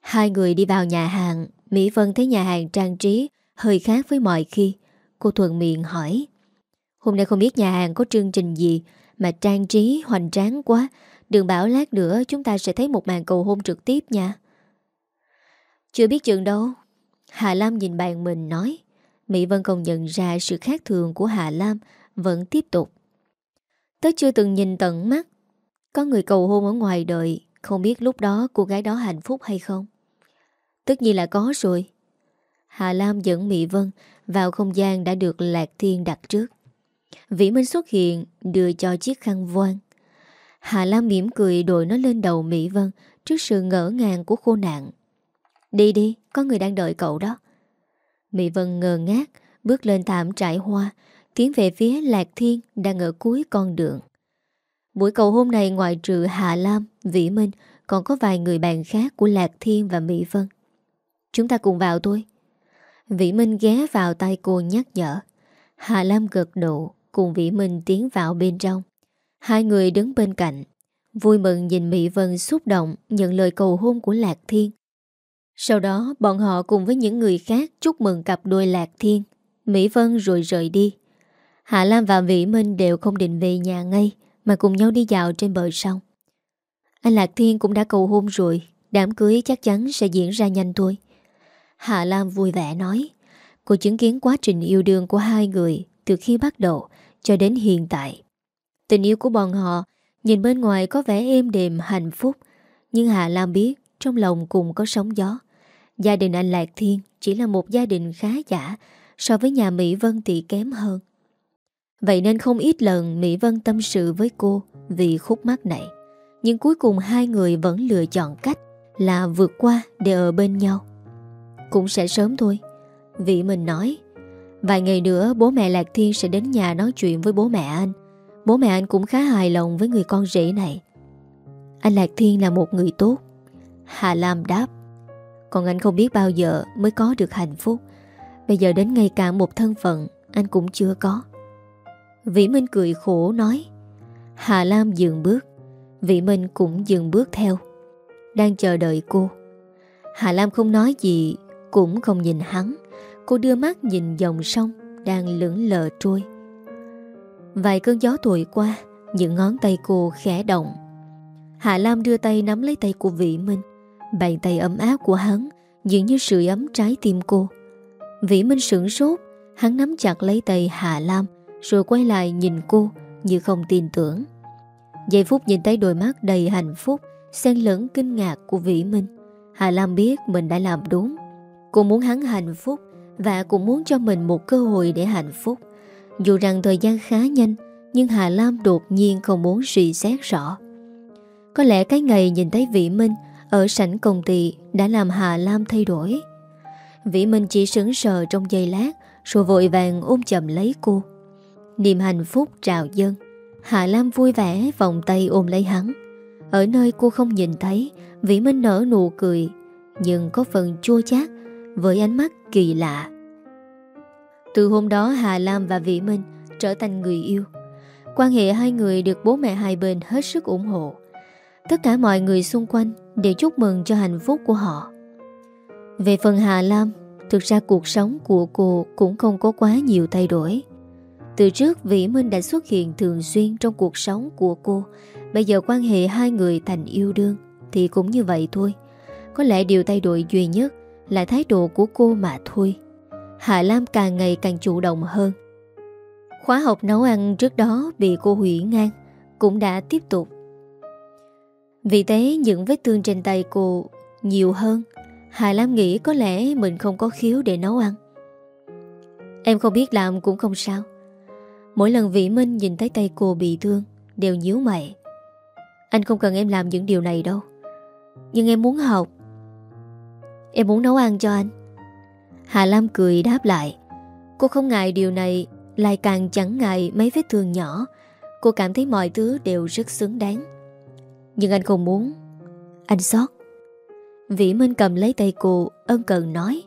Hai người đi vào nhà hàng, Mỹ Vân thấy nhà hàng trang trí hơi khác với mọi khi. Cô thuận miệng hỏi. Hôm nay không biết nhà hàng có chương trình gì mà trang trí hoành tráng quá. Đừng bảo lát nữa chúng ta sẽ thấy một màn cầu hôn trực tiếp nha. Chưa biết chừng đâu. Hà Lam nhìn bạn mình nói. Mỹ Vân còn nhận ra sự khác thường của Hà Lam vẫn tiếp tục. Tớ chưa từng nhìn tận mắt. Có người cầu hôn ở ngoài đời, không biết lúc đó cô gái đó hạnh phúc hay không. Tất nhiên là có rồi. Hà Lam dẫn Mỹ Vân vào không gian đã được Lạc Thiên đặt trước. Vĩ Minh xuất hiện đưa cho chiếc khăn voan. Hà Lam mỉm cười đội nó lên đầu Mỹ Vân trước sự ngỡ ngàng của cô nạn. Đi đi, có người đang đợi cậu đó. Mỹ Vân ngờ ngác, bước lên thảm trải hoa, tiến về phía Lạc Thiên đang ở cuối con đường. Buổi cầu hôm này ngoài trừ Hà Lam, Vĩ Minh, còn có vài người bạn khác của Lạc Thiên và Mỹ Vân. Chúng ta cùng vào thôi. Vĩ Minh ghé vào tay cô nhắc nhở. Hà Lam gật độ, cùng Vĩ Minh tiến vào bên trong. Hai người đứng bên cạnh. Vui mừng nhìn Mỹ Vân xúc động nhận lời cầu hôn của Lạc Thiên. Sau đó bọn họ cùng với những người khác chúc mừng cặp đôi Lạc Thiên. Mỹ Vân rồi rời đi. Hạ Lam và Vĩ Minh đều không định về nhà ngay mà cùng nhau đi dạo trên bờ sông. Anh Lạc Thiên cũng đã cầu hôn rồi, đám cưới chắc chắn sẽ diễn ra nhanh thôi. Hạ Lam vui vẻ nói, cô chứng kiến quá trình yêu đương của hai người từ khi bắt đầu cho đến hiện tại. Tình yêu của bọn họ nhìn bên ngoài có vẻ êm đềm hạnh phúc, nhưng Hạ Lam biết trong lòng cùng có sóng gió. Gia đình anh Lạc Thiên chỉ là một gia đình khá giả so với nhà Mỹ Vân thì kém hơn. Vậy nên không ít lần Mỹ Vân tâm sự với cô vì khúc mắc này. Nhưng cuối cùng hai người vẫn lựa chọn cách là vượt qua để ở bên nhau. Cũng sẽ sớm thôi. Vị mình nói, vài ngày nữa bố mẹ Lạc Thiên sẽ đến nhà nói chuyện với bố mẹ anh. Bố mẹ anh cũng khá hài lòng với người con rể này. Anh Lạc Thiên là một người tốt. Hà Lam đáp, còn anh không biết bao giờ mới có được hạnh phúc. Bây giờ đến ngày cả một thân phận anh cũng chưa có. Vĩ Minh cười khổ nói Hà Lam dừng bước Vĩ Minh cũng dừng bước theo Đang chờ đợi cô Hà Lam không nói gì Cũng không nhìn hắn Cô đưa mắt nhìn dòng sông Đang lững lờ trôi. Vài cơn gió thổi qua, Những ngón tay cô khẽ động. Hà Lam đưa tay nắm lấy tay của Vĩ Minh. Bàn tay ấm áp của hắn Dường như sự ấm trái tim cô. Vĩ Minh sửng sốt, Hắn nắm chặt lấy tay Hà Lam, rồi quay lại nhìn cô Như không tin tưởng. Giây phút nhìn thấy đôi mắt đầy hạnh phúc, Xen lẫn kinh ngạc của Vĩ Minh. Hà Lam biết mình đã làm đúng. Cô muốn hắn hạnh phúc và cũng muốn cho mình một cơ hội để hạnh phúc. Dù rằng thời gian khá nhanh, Nhưng Hà Lam đột nhiên không muốn suy xét rõ. Có lẽ cái ngày nhìn thấy Vĩ Minh Ở sảnh công ty Đã làm Hà Lam thay đổi. Vĩ Minh chỉ sững sờ trong giây lát, Rồi vội vàng ôm chầm lấy cô. Niềm hạnh phúc trào dâng. Hà Lam vui vẻ, vòng tay ôm lấy hắn. Ở nơi cô không nhìn thấy, Vĩ Minh nở nụ cười, Nhưng có phần chua chát Với ánh mắt kỳ lạ. Từ hôm đó Hà Lam và Vĩ Minh Trở thành người yêu. Quan hệ hai người được bố mẹ hai bên hết sức ủng hộ. Tất cả mọi người xung quanh Đều chúc mừng cho hạnh phúc của họ. Về phần Hà Lam, Thực ra cuộc sống của cô Cũng không có quá nhiều thay đổi. Từ trước Vĩ Minh đã xuất hiện thường xuyên Trong cuộc sống của cô, Bây giờ quan hệ hai người thành yêu đương Thì cũng như vậy thôi. Có lẽ điều thay đổi duy nhất Là thái độ của cô mà thôi. Hà Lam càng ngày càng chủ động hơn. Khóa học nấu ăn trước đó bị cô hủy ngang, Cũng đã tiếp tục. Vì thế, những vết thương trên tay cô nhiều hơn. Hà Lam nghĩ có lẽ mình không có khiếu để nấu ăn. Em không biết làm cũng không sao. Mỗi lần Vĩ Minh nhìn thấy tay cô bị thương, Đều nhíu mày. Anh không cần em làm những điều này đâu. Nhưng em muốn học. Em muốn nấu ăn cho anh. Hà Lam cười đáp lại. Cô không ngại điều này, Lại càng chẳng ngại mấy vết thương nhỏ. Cô cảm thấy mọi thứ đều rất xứng đáng. Nhưng anh không muốn. Anh xót. Vĩ Minh cầm lấy tay cô, Ân cần nói.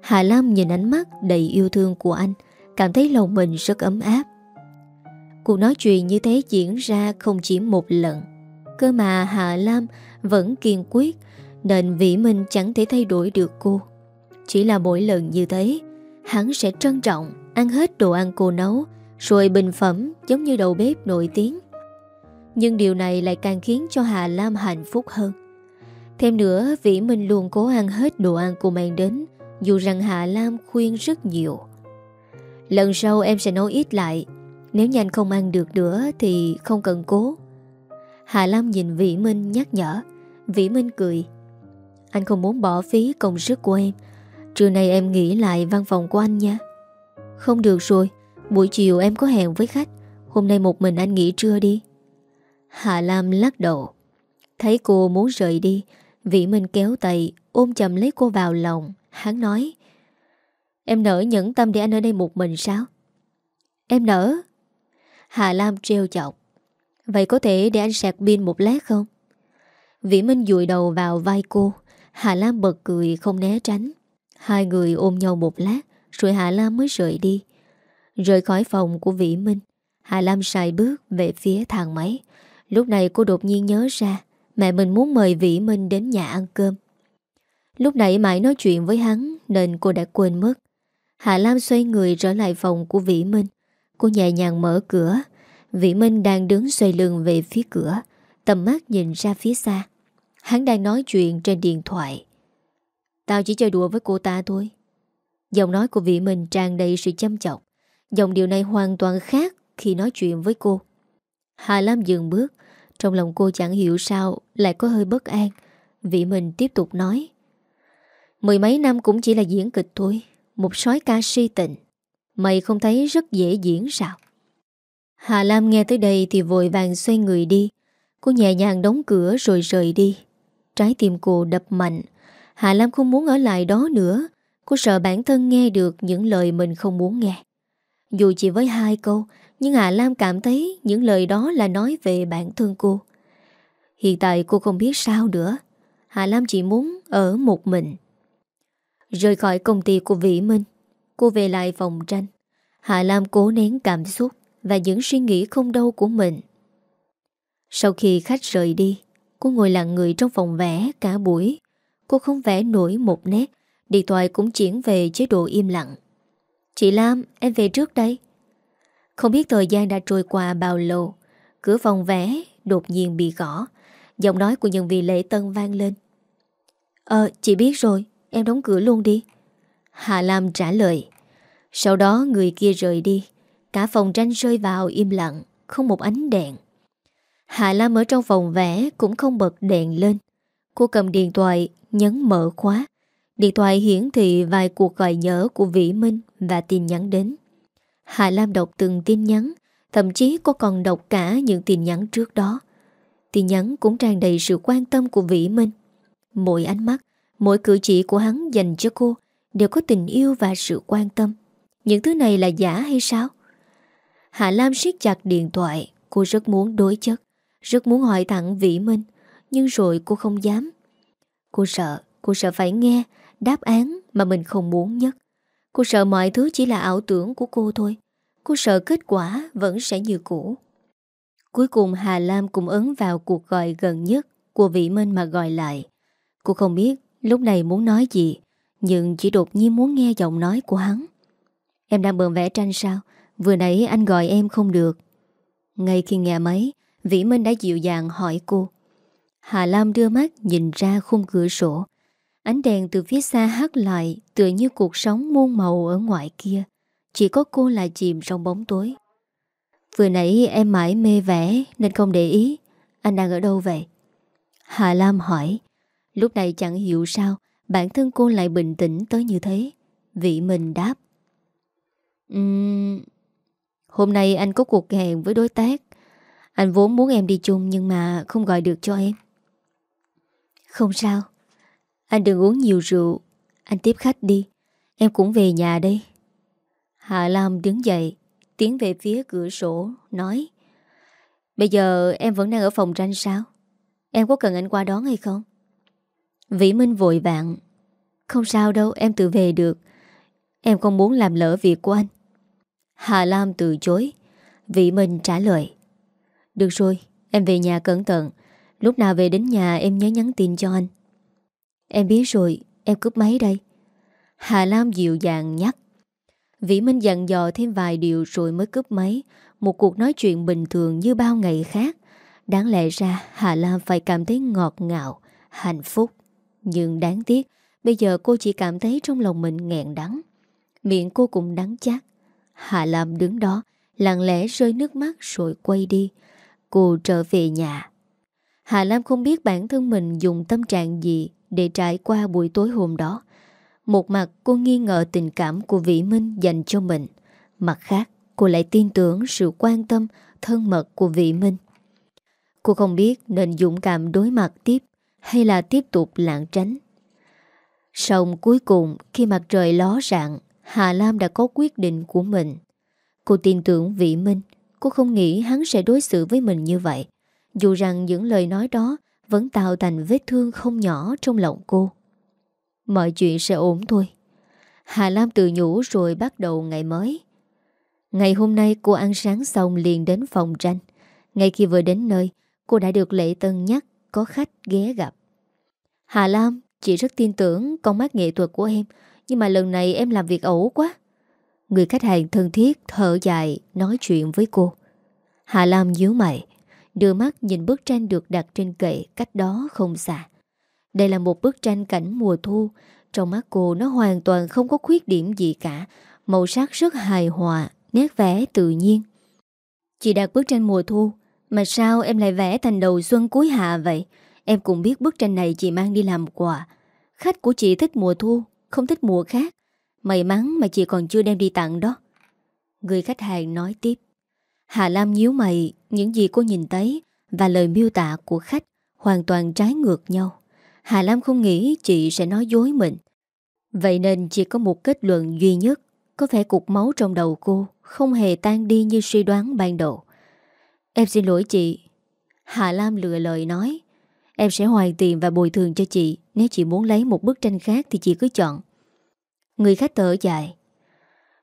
Hà Lam nhìn ánh mắt đầy yêu thương của anh, Cảm thấy lòng mình rất ấm áp. Cuộc nói chuyện như thế diễn ra không chỉ một lần. Cơ mà Hà Lam vẫn kiên quyết, Nên Vĩ Minh chẳng thể thay đổi được cô. Chỉ là mỗi lần như thế, Hắn sẽ trân trọng, Ăn hết đồ ăn cô nấu, Rồi bình phẩm giống như đầu bếp nổi tiếng. Nhưng điều này lại càng khiến cho Hà Lam hạnh phúc hơn. Thêm nữa Vĩ Minh luôn cố ăn hết đồ ăn cô mang đến, Dù rằng Hà Lam khuyên rất nhiều. Lần sau em sẽ nấu ít lại, Nếu nhanh không ăn được nữa Thì không cần cố. Hà Lam nhìn Vĩ Minh nhắc nhở. Vĩ Minh cười. Anh không muốn bỏ phí công sức của em Trưa nay em nghỉ lại văn phòng của anh nha. Không được rồi, Buổi chiều em có hẹn với khách. Hôm nay một mình anh nghỉ trưa đi. Hạ Lam lắc đầu. Thấy cô muốn rời đi, Vĩ Minh kéo tay, Ôm chầm lấy cô vào lòng. Hắn nói, Em nỡ nhẫn tâm để anh ở đây một mình sao? Em nỡ? Hà Lam treo chọc. Vậy có thể để anh sạc pin một lát không? Vĩ Minh dụi đầu vào vai cô. Hà Lam bật cười, không né tránh. Hai người ôm nhau một lát, Rồi Hà Lam mới rời đi. Rời khỏi phòng của Vĩ Minh, Hà Lam xài bước về phía thang máy. Lúc này cô đột nhiên nhớ ra, Mẹ mình muốn mời Vĩ Minh đến nhà ăn cơm. Lúc nãy mãi nói chuyện với hắn Nên cô đã quên mất. Hạ Lam xoay người trở lại phòng của Vĩ Minh. Cô nhẹ nhàng mở cửa. Vĩ Minh đang đứng xoay lưng về phía cửa, Tầm mắt nhìn ra phía xa. Hắn đang nói chuyện trên điện thoại. Tao chỉ chơi đùa với cô ta thôi. Giọng nói của vị mình tràn đầy sự chăm chọc. Giọng điều này hoàn toàn khác Khi nói chuyện với cô. Hà Lam dừng bước. Trong lòng cô chẳng hiểu sao Lại có hơi bất an. Vị mình tiếp tục nói. Mười mấy năm cũng chỉ là diễn kịch thôi. Một sói ca si tình. Mày không thấy rất dễ diễn sao? Hà Lam nghe tới đây Thì vội vàng xoay người đi. Cô nhẹ nhàng đóng cửa rồi rời đi. Trái tim cô đập mạnh. Hà Lam không muốn ở lại đó nữa Cô sợ bản thân nghe được những lời mình không muốn nghe Dù chỉ với hai câu nhưng Hạ Lam cảm thấy những lời đó là nói về bản thân cô. Hiện tại cô không biết sao nữa. Hạ Lam chỉ muốn ở một mình. Rời khỏi công ty của Vĩ Minh, cô về lại phòng tranh. Hạ Lam cố nén cảm xúc và những suy nghĩ không đâu của mình. Sau khi khách rời đi, cô ngồi lặng người trong phòng vẽ cả buổi. Cô không vẽ nổi một nét, điện thoại cũng chuyển về chế độ im lặng. Chị Lam, em về trước đây. Không biết thời gian đã trôi qua bao lâu Cửa phòng vẽ đột nhiên bị gõ. Giọng nói của nhân viên lễ tân vang lên. Ờ chị biết rồi Em đóng cửa luôn đi. Hà Lam trả lời. Sau đó người kia rời đi. Cả phòng tranh rơi vào im lặng Không một ánh đèn. Hà Lam ở trong phòng vẽ Cũng không bật đèn lên. Cô cầm điện thoại nhấn mở khóa. Điện thoại hiển thị vài cuộc gọi nhớ của Vĩ Minh và tin nhắn đến. Hà Lam đọc từng tin nhắn, Thậm chí cô còn đọc cả những tin nhắn trước đó. Tin nhắn cũng tràn đầy sự quan tâm của Vĩ Minh. Mỗi ánh mắt, Mỗi cử chỉ của hắn dành cho cô Đều có tình yêu và sự quan tâm. Những thứ này là giả hay sao? Hạ Lam siết chặt điện thoại. Cô rất muốn đối chất, Rất muốn hỏi thẳng Vĩ Minh, Nhưng rồi cô không dám. Cô sợ Cô sợ phải nghe đáp án mà mình không muốn nhất. Cô sợ mọi thứ chỉ là ảo tưởng của cô thôi. Cô sợ kết quả vẫn sẽ như cũ. Cuối cùng Hà Lam cũng ấn vào cuộc gọi gần nhất của Vĩ Minh mà gọi lại. Cô không biết lúc này muốn nói gì, nhưng chỉ đột nhiên muốn nghe giọng nói của hắn. Em đang bận vẽ tranh sao? Vừa nãy anh gọi em không được. Ngay khi nghe máy, Vĩ Minh đã dịu dàng hỏi cô. Hà Lam đưa mắt nhìn ra khung cửa sổ. Ánh đèn từ phía xa hắt lại tựa như cuộc sống muôn màu ở ngoài kia. Chỉ có cô là chìm trong bóng tối. Vừa nãy em mãi mê vẽ nên không để ý. Anh đang ở đâu vậy? Hà Lam hỏi. Lúc này chẳng hiểu sao bản thân cô lại bình tĩnh tới như thế. Vị mình đáp. um, hôm nay anh có cuộc hẹn với đối tác. Anh vốn muốn em đi chung nhưng mà không gọi được cho em. Không sao. Anh đừng uống nhiều rượu. Anh tiếp khách đi. Em cũng về nhà đây. Hạ Lam đứng dậy, tiến về phía cửa sổ, nói Bây giờ em vẫn đang ở phòng tranh sao? Em có cần anh qua đón hay không? Vĩ Minh vội vàng Không sao đâu, em tự về được. Em không muốn làm lỡ việc của anh. Hà Lam từ chối. Vĩ Minh trả lời Được rồi, em về nhà cẩn thận. Lúc nào về đến nhà em nhớ nhắn tin cho anh. Em biết rồi, em cướp máy đây. Hà Lam dịu dàng nhắc. Vĩ Minh dặn dò thêm vài điều rồi mới cướp máy. Một cuộc nói chuyện bình thường như bao ngày khác. Đáng lẽ ra Hà Lam phải cảm thấy ngọt ngào, hạnh phúc. Nhưng đáng tiếc, bây giờ cô chỉ cảm thấy trong lòng mình nghẹn đắng. Miệng cô cũng đắng chát. Hà Lam đứng đó, lặng lẽ rơi nước mắt rồi quay đi. Cô trở về nhà. Hà Lam không biết bản thân mình dùng tâm trạng gì để trải qua buổi tối hôm đó. Một mặt cô nghi ngờ tình cảm của Vĩ Minh dành cho mình. Mặt khác, cô lại tin tưởng sự quan tâm, thân mật của Vĩ Minh. Cô không biết nên dũng cảm đối mặt tiếp hay là tiếp tục lạng tránh. Xong cuối cùng khi mặt trời ló rạng, Hà Lam đã có quyết định của mình. Cô tin tưởng Vĩ Minh, cô không nghĩ hắn sẽ đối xử với mình như vậy. Dù rằng những lời nói đó vẫn tạo thành vết thương không nhỏ trong lòng cô. Mọi chuyện sẽ ổn thôi. Hà Lam tự nhủ rồi bắt đầu ngày mới. Ngày hôm nay cô ăn sáng xong liền đến phòng tranh. Ngay khi vừa đến nơi, cô đã được Lệ Tân nhắc có khách ghé gặp. Hà Lam, chị rất tin tưởng con mắt nghệ thuật của em, nhưng mà lần này em làm việc ẩu quá. Người khách hàng thân thiết thở dài nói chuyện với cô. Hà Lam nhíu mày, đưa mắt nhìn bức tranh được đặt trên kệ cách đó không xa. Đây là một bức tranh cảnh mùa thu, trong mắt cô nó hoàn toàn không có khuyết điểm gì cả, màu sắc rất hài hòa, nét vẽ tự nhiên. Chị đặt bức tranh mùa thu, mà sao em lại vẽ thành đầu xuân cuối hạ vậy? Em cũng biết bức tranh này chị mang đi làm quà. Khách của chị thích mùa thu, không thích mùa khác. May mắn mà chị còn chưa đem đi tặng đó. Người khách hàng nói tiếp. Hà Lam nhíu mày, những gì cô nhìn thấy và lời miêu tả của khách hoàn toàn trái ngược nhau. Hà Lam không nghĩ chị sẽ nói dối mình. Vậy nên chỉ có một kết luận duy nhất, có vẻ cục máu trong đầu cô không hề tan đi như suy đoán ban đầu. Em xin lỗi chị. Hà Lam lừa lời nói. Em sẽ hoàn tiền và bồi thường cho chị Nếu chị muốn lấy một bức tranh khác thì chị cứ chọn Người khách thở dài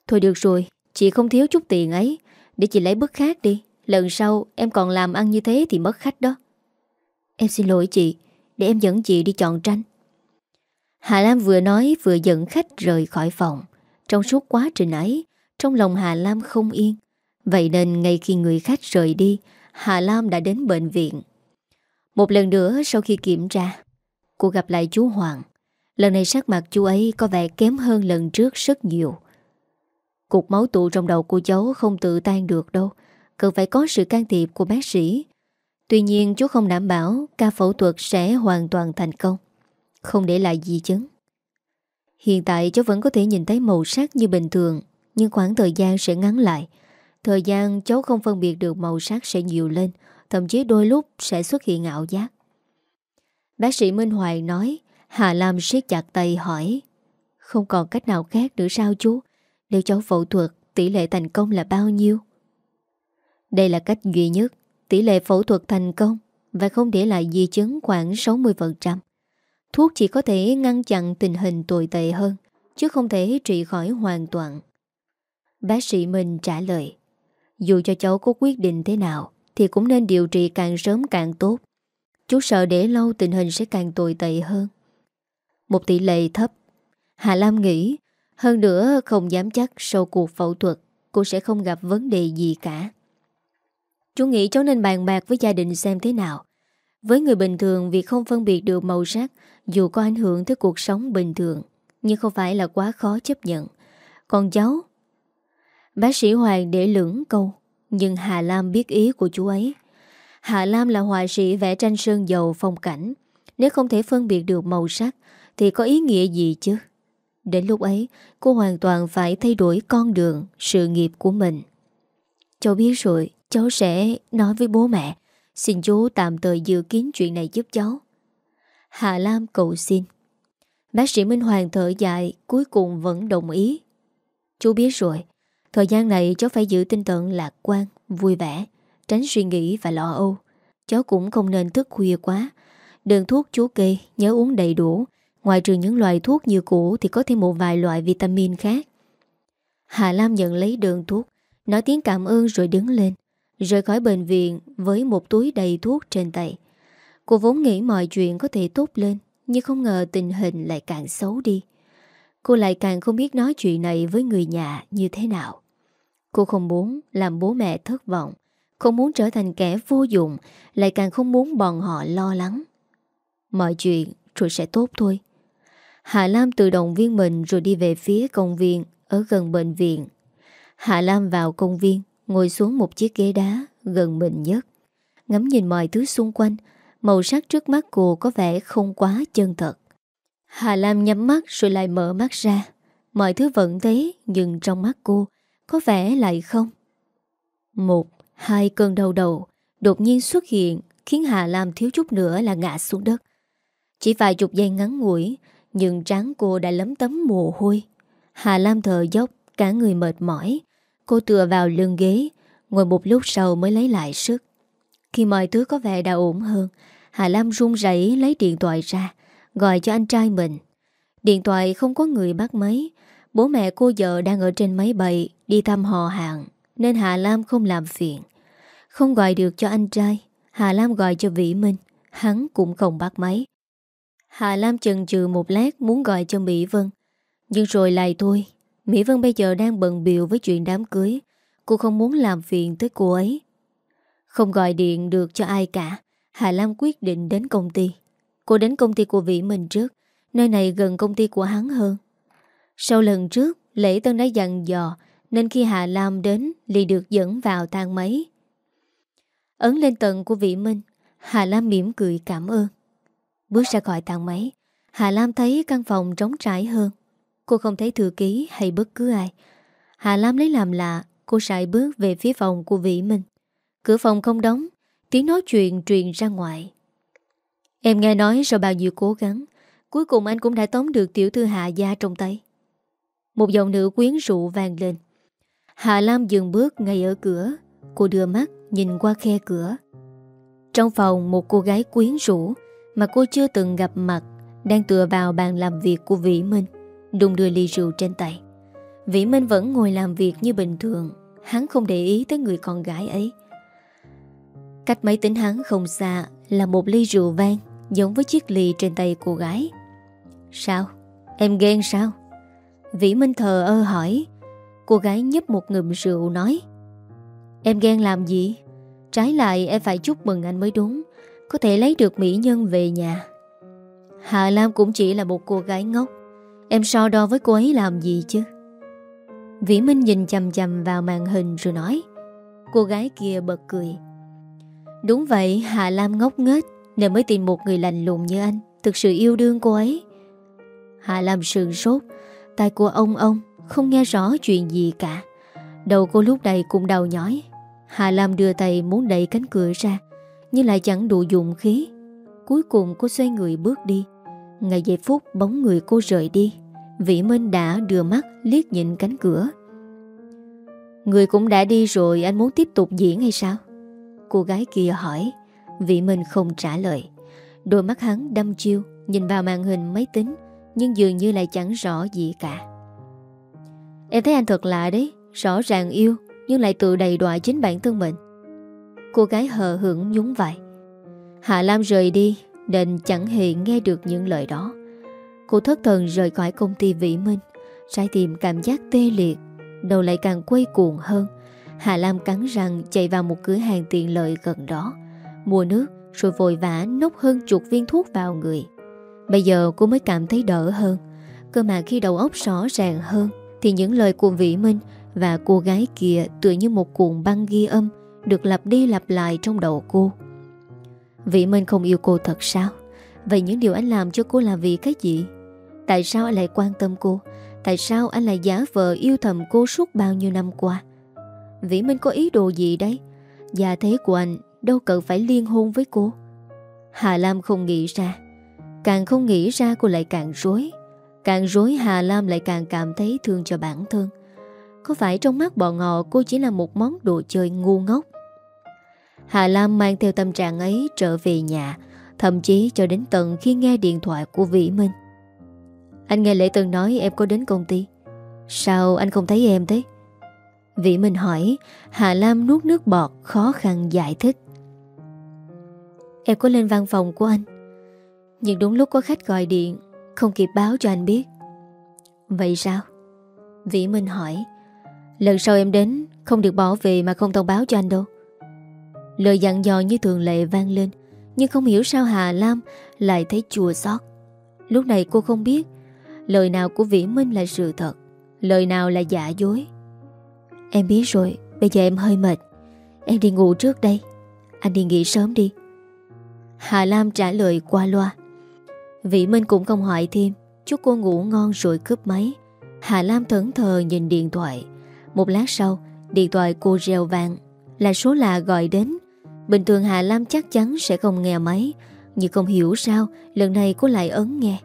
Thôi được rồi Chị không thiếu chút tiền ấy để chị lấy bức khác đi. Lần sau em còn làm ăn như thế thì mất khách đó. Em xin lỗi chị, Để em dẫn chị đi chọn tranh. Hà Lam vừa nói vừa dẫn khách rời khỏi phòng. Trong suốt quá trình ấy, Trong lòng Hà Lam không yên. Vậy nên ngay khi người khách rời đi, Hà Lam đã đến bệnh viện. Một lần nữa sau khi kiểm tra, Cô gặp lại chú Hoàng. Lần này sắc mặt chú ấy có vẻ kém hơn lần trước rất nhiều. Cục máu tụ trong đầu của cháu không tự tan được đâu. Cần phải có sự can thiệp của bác sĩ. Tuy nhiên, chú không đảm bảo ca phẫu thuật sẽ hoàn toàn thành công. Không để lại di chứng. Hiện tại, cháu vẫn có thể nhìn thấy màu sắc như bình thường, Nhưng khoảng thời gian sẽ ngắn lại. Thời gian cháu không phân biệt được màu sắc sẽ nhiều lên, Thậm chí đôi lúc sẽ xuất hiện ảo giác. Bác sĩ Minh Hoài nói, Hà Lam siết chặt tay hỏi, Không còn cách nào khác nữa sao chú? Nếu cháu phẫu thuật, Tỷ lệ thành công là bao nhiêu? Đây là cách duy nhất. Tỷ lệ phẫu thuật thành công Và không để lại di chứng khoảng 60% Thuốc chỉ có thể ngăn chặn tình hình tồi tệ hơn, Chứ không thể trị khỏi hoàn toàn. Bác sĩ mình trả lời, Dù cho cháu có quyết định thế nào, Thì cũng nên điều trị càng sớm càng tốt. Chú sợ để lâu tình hình sẽ càng tồi tệ hơn. Một tỷ lệ thấp. Hà Lam nghĩ hơn nữa, không dám chắc sau cuộc phẫu thuật, Cô sẽ không gặp vấn đề gì cả. Chú nghĩ cháu nên bàn bạc với gia đình xem thế nào. Với người bình thường, Việc không phân biệt được màu sắc, Dù có ảnh hưởng tới cuộc sống bình thường, Nhưng không phải là quá khó chấp nhận. Còn cháu? Bác sĩ Hoàng để lưỡng câu, Nhưng Hà Lam biết ý của chú ấy. Hà Lam là họa sĩ vẽ tranh sơn dầu phong cảnh. Nếu không thể phân biệt được màu sắc, Thì có ý nghĩa gì chứ? Đến lúc ấy, Cô hoàn toàn phải thay đổi con đường, Sự nghiệp của mình. Cháu biết rồi, Cháu sẽ nói với bố mẹ. Xin chú tạm thời dự kiến chuyện này giúp cháu. Hà Lam cầu xin. Bác sĩ Minh Hoàng thở dài, Cuối cùng vẫn đồng ý. Chú biết rồi, Thời gian này cháu phải giữ tinh thần lạc quan, Vui vẻ, Tránh suy nghĩ và lo âu. Cháu cũng không nên thức khuya quá. Đường thuốc chú kê, nhớ uống đầy đủ Ngoài trừ những loại thuốc như cũ Thì có thêm một vài loại vitamin khác. Hà Lam nhận lấy đường thuốc, Nói tiếng cảm ơn rồi đứng lên, Rời khỏi bệnh viện Với một túi đầy thuốc trên tay. Cô vốn nghĩ mọi chuyện có thể tốt lên, Nhưng không ngờ tình hình lại càng xấu đi. Cô lại càng không biết nói chuyện này với người nhà như thế nào. Cô không muốn làm bố mẹ thất vọng, Không muốn trở thành kẻ vô dụng, Lại càng không muốn bọn họ lo lắng. Mọi chuyện rồi sẽ tốt thôi. Hạ Lam tự động viên mình rồi đi về phía công viên ở gần bệnh viện. Hạ Lam vào công viên, ngồi xuống một chiếc ghế đá gần mình nhất. Ngắm nhìn mọi thứ xung quanh, màu sắc trước mắt cô có vẻ không quá chân thật. Hà Lam nhắm mắt rồi lại mở mắt ra. Mọi thứ vẫn thế, nhưng trong mắt cô có vẻ lại không. Một, hai cơn đau đầu đột nhiên xuất hiện khiến Hà Lam thiếu chút nữa là ngã xuống đất. Chỉ vài chục giây ngắn ngủi, nhưng trán cô đã lấm tấm mồ hôi. Hà Lam thở dốc, Cả người mệt mỏi. Cô tựa vào lưng ghế, Ngồi một lúc sau mới lấy lại sức. Khi mọi thứ có vẻ đã ổn hơn, Hà Lam run rẩy lấy điện thoại ra, Gọi cho anh trai mình. Điện thoại không có người bắt máy. Bố mẹ cô vợ đang ở trên máy bay Đi thăm họ hàng, Nên Hà Lam không làm phiền. Không gọi được cho anh trai, Hà Lam gọi cho Vĩ Minh, Hắn cũng không bắt máy. Hà Lam chần chừ một lát muốn gọi cho Mỹ Vân. Nhưng rồi lại thôi. Mỹ Vân bây giờ đang bận biểu với chuyện đám cưới. Cô không muốn làm phiền tới cô ấy. Không gọi điện được cho ai cả. Hà Lam quyết định đến công ty. Cô đến công ty của Vĩ Minh trước. Nơi này gần công ty của hắn hơn. Sau lần trước, Lễ Tân đã dặn dò, Nên khi Hà Lam đến liền được dẫn vào thang máy. Ấn lên tầng của Vĩ Minh, Hà Lam mỉm cười cảm ơn. Bước ra khỏi thang máy. Hà Lam thấy căn phòng trống trải hơn. Cô không thấy thư ký hay bất cứ ai. Hà Lam lấy làm lạ, Cô sải bước về phía phòng của Vĩ Minh. Cửa phòng không đóng, Tiếng nói chuyện truyền ra ngoài. Em nghe nói sau bao nhiêu cố gắng, Cuối cùng anh cũng đã tóm được tiểu thư Hạ Gia trong tay. Một giọng nữ quyến rũ vang lên. Hà Lam dừng bước ngay ở cửa. Cô đưa mắt nhìn qua khe cửa. Trong phòng một cô gái quyến rũ mà cô chưa từng gặp mặt đang tựa vào bàn làm việc của Vĩ Minh, đùng đưa ly rượu trên tay. Vĩ Minh vẫn ngồi làm việc như bình thường, hắn không để ý tới người con gái ấy. Cách máy tính hắn không xa là một ly rượu vang giống với chiếc ly trên tay cô gái. Sao? Em ghen sao? Vĩ Minh thờ ơ hỏi. Cô gái nhấp một ngụm rượu nói Em ghen làm gì? Trái lại em phải chúc mừng anh mới đúng có thể lấy được mỹ nhân về nhà. Hạ Lam cũng chỉ là một cô gái ngốc. Em so đo với cô ấy làm gì chứ? Vĩ Minh nhìn chầm chầm vào màn hình rồi nói, Cô gái kia bật cười. Đúng vậy Hạ Lam ngốc nghếch, Nên mới tìm một người lành lùng như anh, Thực sự yêu đương cô ấy. Hạ Lam sườn sốt, Tai của ông ông, Không nghe rõ chuyện gì cả. Đầu cô lúc này cũng đau nhói. Hạ Lam đưa tay muốn đẩy cánh cửa ra nhưng lại chẳng đủ dụng khí. Cuối cùng cô xoay người bước đi. Ngày giây phút bóng người cô rời đi, Vĩ Minh đã đưa mắt liếc nhìn cánh cửa. Người cũng đã đi rồi, Anh muốn tiếp tục diễn hay sao? Cô gái kia hỏi. Vĩ Minh không trả lời. Đôi mắt hắn đâm chiêu, Nhìn vào màn hình máy tính, Nhưng dường như lại chẳng rõ gì cả. Em thấy anh thật lạ đấy, Rõ ràng yêu, Nhưng lại tự đầy đọa chính bản thân mình. Cô gái hờ hững nhún vai. Hạ Lam rời đi, Nên chẳng hề nghe được những lời đó. Cô thất thần rời khỏi công ty Vĩ Minh, Trái tim cảm giác tê liệt, Đầu lại càng quay cuồng hơn. Hà Lam cắn răng chạy vào một cửa hàng tiện lợi gần đó. Mua nước, rồi vội vã nốc hơn chục viên thuốc vào người. Bây giờ cô mới cảm thấy đỡ hơn. Cơ mà khi đầu óc rõ ràng hơn, Thì những lời của Vĩ Minh Và cô gái kia tựa như một cuộn băng ghi âm được lặp đi lặp lại trong đầu cô. Vĩ Minh không yêu cô thật sao? Vậy những điều anh làm cho cô là vì cái gì? Tại sao anh lại quan tâm cô? Tại sao anh lại giả vờ yêu thầm cô suốt bao nhiêu năm qua? Vĩ Minh có ý đồ gì đấy? Già thế của anh đâu cần phải liên hôn với cô. Hà Lam không nghĩ ra. Càng không nghĩ ra cô lại càng rối. Càng rối Hà Lam lại càng cảm thấy thương cho bản thân. Có phải trong mắt bọn họ cô chỉ là một món đồ chơi ngu ngốc? Hà Lam mang theo tâm trạng ấy trở về nhà, Thậm chí cho đến tận khi nghe điện thoại của Vĩ Minh. Anh nghe Lễ Tân nói em có đến công ty. Sao anh không thấy em thế? Vĩ Minh hỏi, Hà Lam nuốt nước bọt khó khăn giải thích. Em có lên văn phòng của anh. Nhưng đúng lúc có khách gọi điện, Không kịp báo cho anh biết. Vậy sao? Vĩ Minh hỏi Lần sau em đến, Không được bỏ về mà không thông báo cho anh đâu. Lời dặn dò như thường lệ vang lên, Nhưng không hiểu sao Hà Lam Lại thấy chua xót. Lúc này cô không biết Lời nào của Vĩ Minh là sự thật, Lời nào là giả dối. Em biết rồi, Bây giờ em hơi mệt. Em đi ngủ trước đây. Anh đi nghỉ sớm đi. Hà Lam trả lời qua loa. Vĩ Minh cũng không hỏi thêm. Chúc cô ngủ ngon rồi cướp máy. Hà Lam thẫn thờ nhìn điện thoại. Một lát sau, Điện thoại cô reo vàng Là số lạ gọi đến. Bình thường Hà Lam chắc chắn sẽ không nghe máy, Nhưng không hiểu sao Lần này cô lại ấn nghe.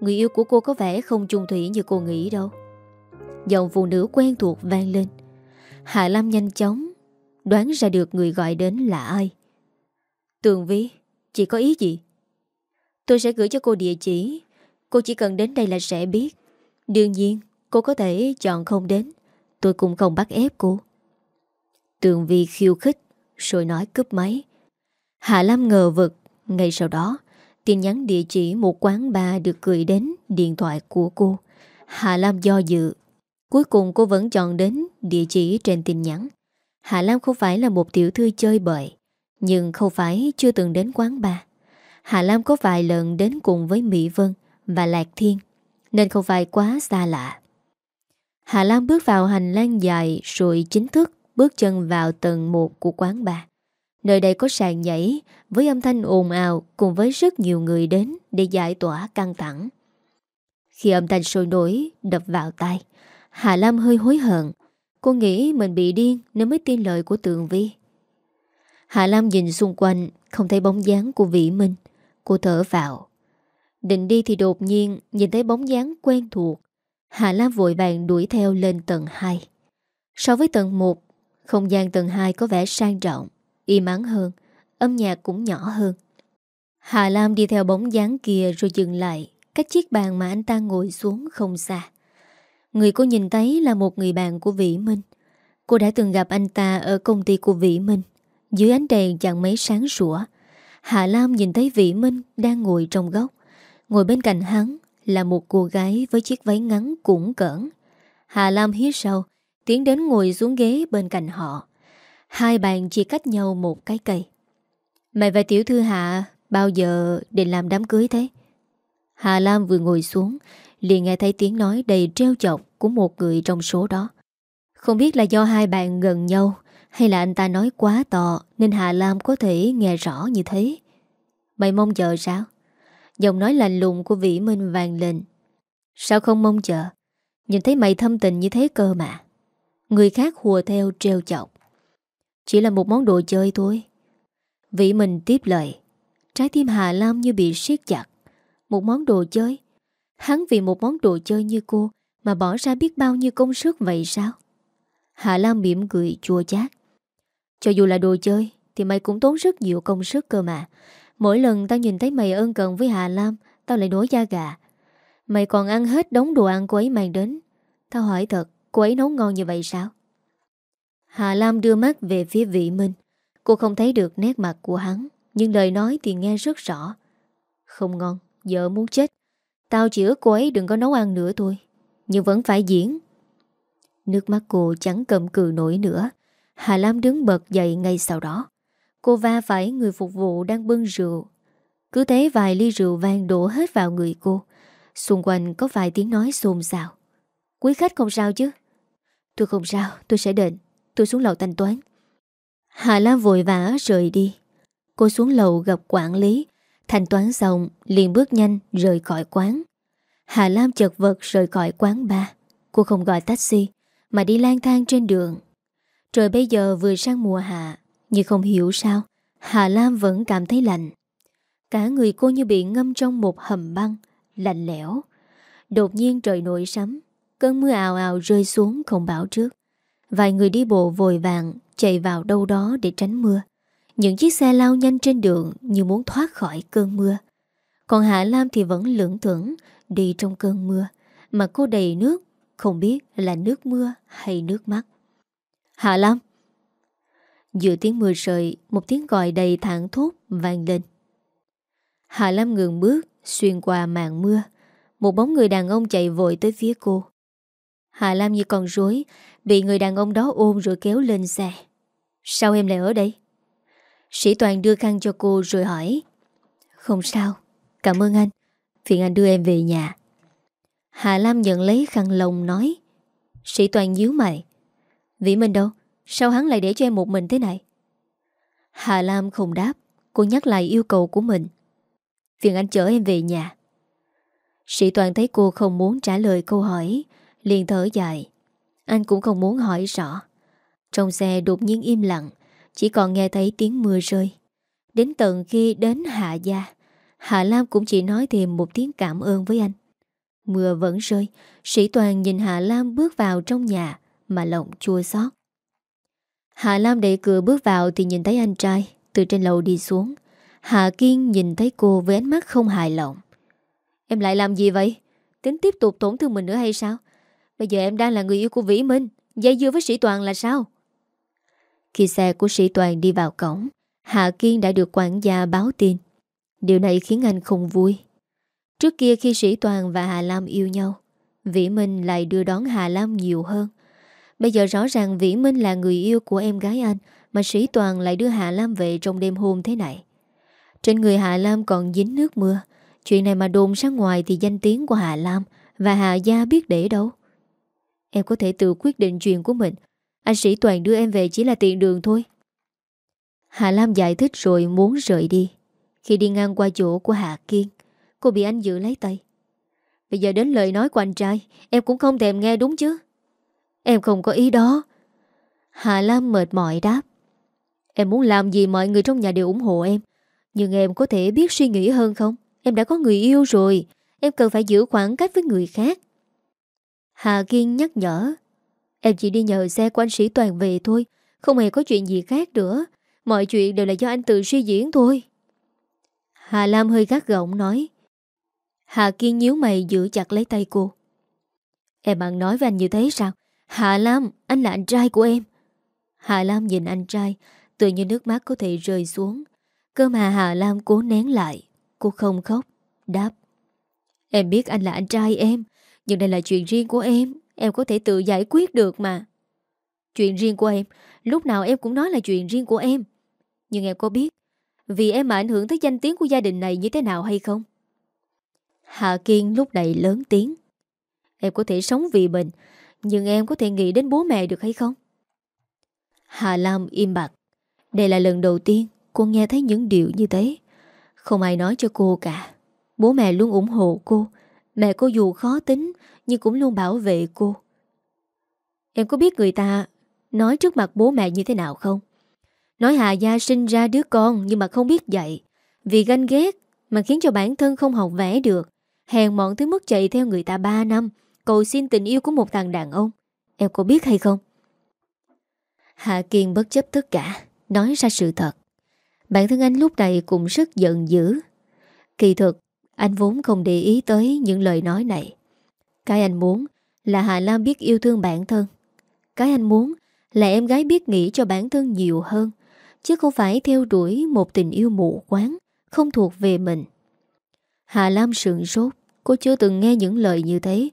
Người yêu của cô có vẻ không chung thủy như cô nghĩ đâu. Giọng phụ nữ quen thuộc vang lên. Hạ Lam nhanh chóng Đoán ra được người gọi đến là ai. Tường Vi Chị có ý gì? Tôi sẽ gửi cho cô địa chỉ. Cô chỉ cần đến đây là sẽ biết. Đương nhiên, cô có thể chọn không đến. Tôi cũng không bắt ép cô Tường Vi khiêu khích Rồi nói cướp máy Hạ Lam ngờ vực Ngay sau đó Tin nhắn địa chỉ một quán bar được gửi đến điện thoại của cô Hạ Lam do dự Cuối cùng cô vẫn chọn đến địa chỉ trên tin nhắn. Hạ Lam không phải là một tiểu thư chơi bời, nhưng không phải chưa từng đến quán bar. Hạ Lam có vài lần đến cùng với Mỹ Vân và Lạc Thiên, nên không phải quá xa lạ. Hà Lan bước vào hành lang dài rồi chính thức bước chân vào tầng 1 của quán bar. Nơi đây có sàn nhảy với âm thanh ồn ào cùng với rất nhiều người đến để giải tỏa căng thẳng. Khi âm thanh sôi nổi đập vào tai, Hà Lam hơi hối hận. Cô nghĩ mình bị điên Nếu mới tin lời của Tường Vi. Hà Lam nhìn xung quanh Không thấy bóng dáng của Vĩ Minh. Cô thở vào. Định đi thì đột nhiên nhìn thấy bóng dáng quen thuộc. Hà Lam vội vàng đuổi theo lên tầng 2 So với tầng 1 Không gian tầng 2 có vẻ sang trọng, Im ắng hơn, Âm nhạc cũng nhỏ hơn. Hà Lam đi theo bóng dáng kia rồi dừng lại Cách chiếc bàn mà anh ta ngồi xuống không xa. Người cô nhìn thấy là một người bạn của Vĩ Minh. Cô đã từng gặp anh ta ở công ty của Vĩ Minh. Dưới ánh đèn chẳng mấy sáng sủa Hạ Lam nhìn thấy Vĩ Minh đang ngồi trong góc. Ngồi bên cạnh hắn là một cô gái với chiếc váy ngắn cũng cỡn Hà Lam hít sâu, Tiến đến ngồi xuống ghế bên cạnh họ Hai bạn chỉ cách nhau một cái cây Mày và tiểu thư Hạ Bao giờ định làm đám cưới thế Hà Lam vừa ngồi xuống, liền nghe thấy tiếng nói đầy treo chọc của một người trong số đó. Không biết là do hai bạn gần nhau, hay là anh ta nói quá to nên Hà Lam có thể nghe rõ như thế. Mày mong chờ sao? Giọng nói lạnh lùng của Vĩ Minh vàng lên. Sao không mong chờ? Nhìn thấy mày thâm tình như thế cơ mà. Người khác hùa theo treo chọc. Chỉ là một món đồ chơi thôi. Vĩ Minh tiếp lời. Trái tim Hà Lam như bị siết chặt. Một món đồ chơi Hắn vì một món đồ chơi như cô Mà bỏ ra biết bao nhiêu công sức vậy sao Hạ Lam mỉm cười chua chát Cho dù là đồ chơi Thì mày cũng tốn rất nhiều công sức cơ mà Mỗi lần tao nhìn thấy mày ơn cần với Hà Lam, Tao lại nổi da gà. Mày còn ăn hết đống đồ ăn cô ấy mang đến. Tao hỏi thật, Cô ấy nấu ngon như vậy sao? Hà Lam đưa mắt về phía vị Minh. Cô không thấy được nét mặt của hắn, Nhưng lời nói thì nghe rất rõ. Không ngon Vợ muốn chết. Tao chỉ ước cô ấy đừng có nấu ăn nữa thôi, Nhưng vẫn phải diễn. Nước mắt cô chẳng cầm cự nổi nữa. Hà Lam đứng bật dậy ngay sau đó. Cô va phải người phục vụ đang bưng rượu. Cứ thế vài ly rượu vang đổ hết vào người cô. Xung quanh có vài tiếng nói xôn xao. Quý khách không sao chứ? Tôi không sao, tôi sẽ đền. Tôi xuống lầu thanh toán. Hà Lam vội vã rời đi. Cô xuống lầu gặp quản lý. Thanh toán xong, liền bước nhanh rời khỏi quán. Hà Lam chật vật rời khỏi quán ba. Cô không gọi taxi, Mà đi lang thang trên đường. Trời bây giờ vừa sang mùa hạ. Nhưng không hiểu sao, Hà Lam vẫn cảm thấy lạnh. Cả người cô như bị ngâm trong một hầm băng, Lạnh lẽo. Đột nhiên trời nổi sấm, Cơn mưa ào ào rơi xuống không báo trước. Vài người đi bộ vội vàng Chạy vào đâu đó để tránh mưa. Những chiếc xe lao nhanh trên đường Như muốn thoát khỏi cơn mưa. Còn Hạ Lam thì vẫn lưỡng thưởng Đi trong cơn mưa, Mà cô đầy nước, Không biết là nước mưa hay nước mắt. Hạ Lam Giữa tiếng mưa rơi, Một tiếng gọi đầy thẳng thốt vang lên. Hạ Lam ngừng bước, Xuyên qua màn mưa. Một bóng người đàn ông chạy vội tới phía cô. Hạ Lam như con rối, Bị người đàn ông đó ôm rồi kéo lên xe. Sao em lại ở đây? Sĩ Toàn đưa khăn cho cô rồi hỏi. Không sao, Cảm ơn anh. Phiền anh đưa em về nhà. Hạ Lam nhận lấy khăn lồng nói. Sĩ Toàn nhíu mày. Vĩ Minh đâu? Sao hắn lại để cho em một mình thế này? Hà Lam không đáp, Cô nhắc lại yêu cầu của mình. Phiền anh chở em về nhà. Sĩ Toàn thấy cô không muốn trả lời câu hỏi, liền thở dài. Anh cũng không muốn hỏi rõ. Trong xe đột nhiên im lặng, Chỉ còn nghe thấy tiếng mưa rơi. Đến tận khi đến Hạ Gia, Hạ Lam cũng chỉ nói thêm một tiếng cảm ơn với anh. Mưa vẫn rơi, Sĩ Toàn nhìn Hạ Lam bước vào trong nhà Mà lòng chua xót. Hạ Lam đẩy cửa bước vào Thì nhìn thấy anh trai, Từ trên lầu đi xuống. Hạ Kiên nhìn thấy cô với ánh mắt không hài lòng. Em lại làm gì vậy? Tính tiếp tục tổn thương mình nữa hay sao? Bây giờ em đang là người yêu của Vĩ Minh, Dây dưa với sĩ Toàn là sao? Khi xe của sĩ Toàn đi vào cổng Hạ Kiên đã được quản gia báo tin. Điều này khiến anh không vui. Trước kia khi sĩ Toàn và Hà Lam yêu nhau, Vĩ Minh lại đưa đón Hà Lam nhiều hơn. Bây giờ rõ ràng Vĩ Minh là người yêu của em gái anh, Mà sĩ Toàn lại đưa hạ Lam về trong đêm hôm thế này. Trên người hạ Lam còn dính nước mưa. Chuyện này mà đồn ra ngoài thì danh tiếng của hạ Lam Và Hà Gia biết để đâu. Em có thể tự quyết định chuyện của mình. Anh sĩ Toàn đưa em về chỉ là tiện đường thôi. Hạ Lam giải thích rồi muốn rời đi. Khi đi ngang qua chỗ của hạ Kiên, Cô bị anh giữ lấy tay. Bây giờ đến lời nói của anh trai, Em cũng không thèm nghe đúng chứ? Em không có ý đó. Hà Lam mệt mỏi đáp. Em muốn làm gì mọi người trong nhà đều ủng hộ em. Nhưng em có thể biết suy nghĩ hơn không? Em đã có người yêu rồi. Em cần phải giữ khoảng cách với người khác. Hà Kiên nhắc nhở. Em chỉ đi nhờ xe của anh sĩ Toàn về thôi. Không hề có chuyện gì khác nữa. Mọi chuyện đều là do anh tự suy diễn thôi. Hà Lam hơi gắt gỏng nói. Hà Kiên nhíu mày giữ chặt lấy tay cô. Em bạn nói với anh như thế sao? Hà Lam, Anh là anh trai của em. Hà Lam nhìn anh trai, Tự như nước mắt có thể rơi xuống. Cơ mà Hà Lam cố nén lại, Cô không khóc, Đáp. Em biết anh là anh trai em, Nhưng đây là chuyện riêng của em Em có thể tự giải quyết được mà. Chuyện riêng của em, Lúc nào em cũng nói là chuyện riêng của em. Nhưng em có biết, Vì em mà ảnh hưởng tới danh tiếng của gia đình này như thế nào hay không? Hạ Kiên lúc này lớn tiếng. Em có thể sống vì mình nhưng em có thể nghĩ đến bố mẹ được hay không? Hà Lam im bặt. Đây là lần đầu tiên cô nghe thấy những điều như thế. Không ai nói cho cô cả. Bố mẹ luôn ủng hộ cô. Mẹ cô dù khó tính, Nhưng cũng luôn bảo vệ cô. Em có biết người ta Nói trước mặt bố mẹ như thế nào không? Nói Hà Gia sinh ra đứa con, Nhưng mà không biết dạy. Vì ganh ghét mà khiến cho bản thân không học vẽ được. Hèn mọn tới mức chạy theo người ta 3 năm. Cầu xin tình yêu của một thằng đàn ông Em có biết hay không Hạ Kiên bất chấp tất cả Nói ra sự thật Bản thân anh lúc này cũng rất giận dữ. Kỳ thực, anh vốn không để ý tới những lời nói này. Cái anh muốn là Hà Lam biết yêu thương bản thân. Cái anh muốn là em gái biết nghĩ cho bản thân nhiều hơn, chứ không phải theo đuổi một tình yêu mù quáng, không thuộc về mình. Hà Lam sượng sốt, cô chưa từng nghe những lời như thế.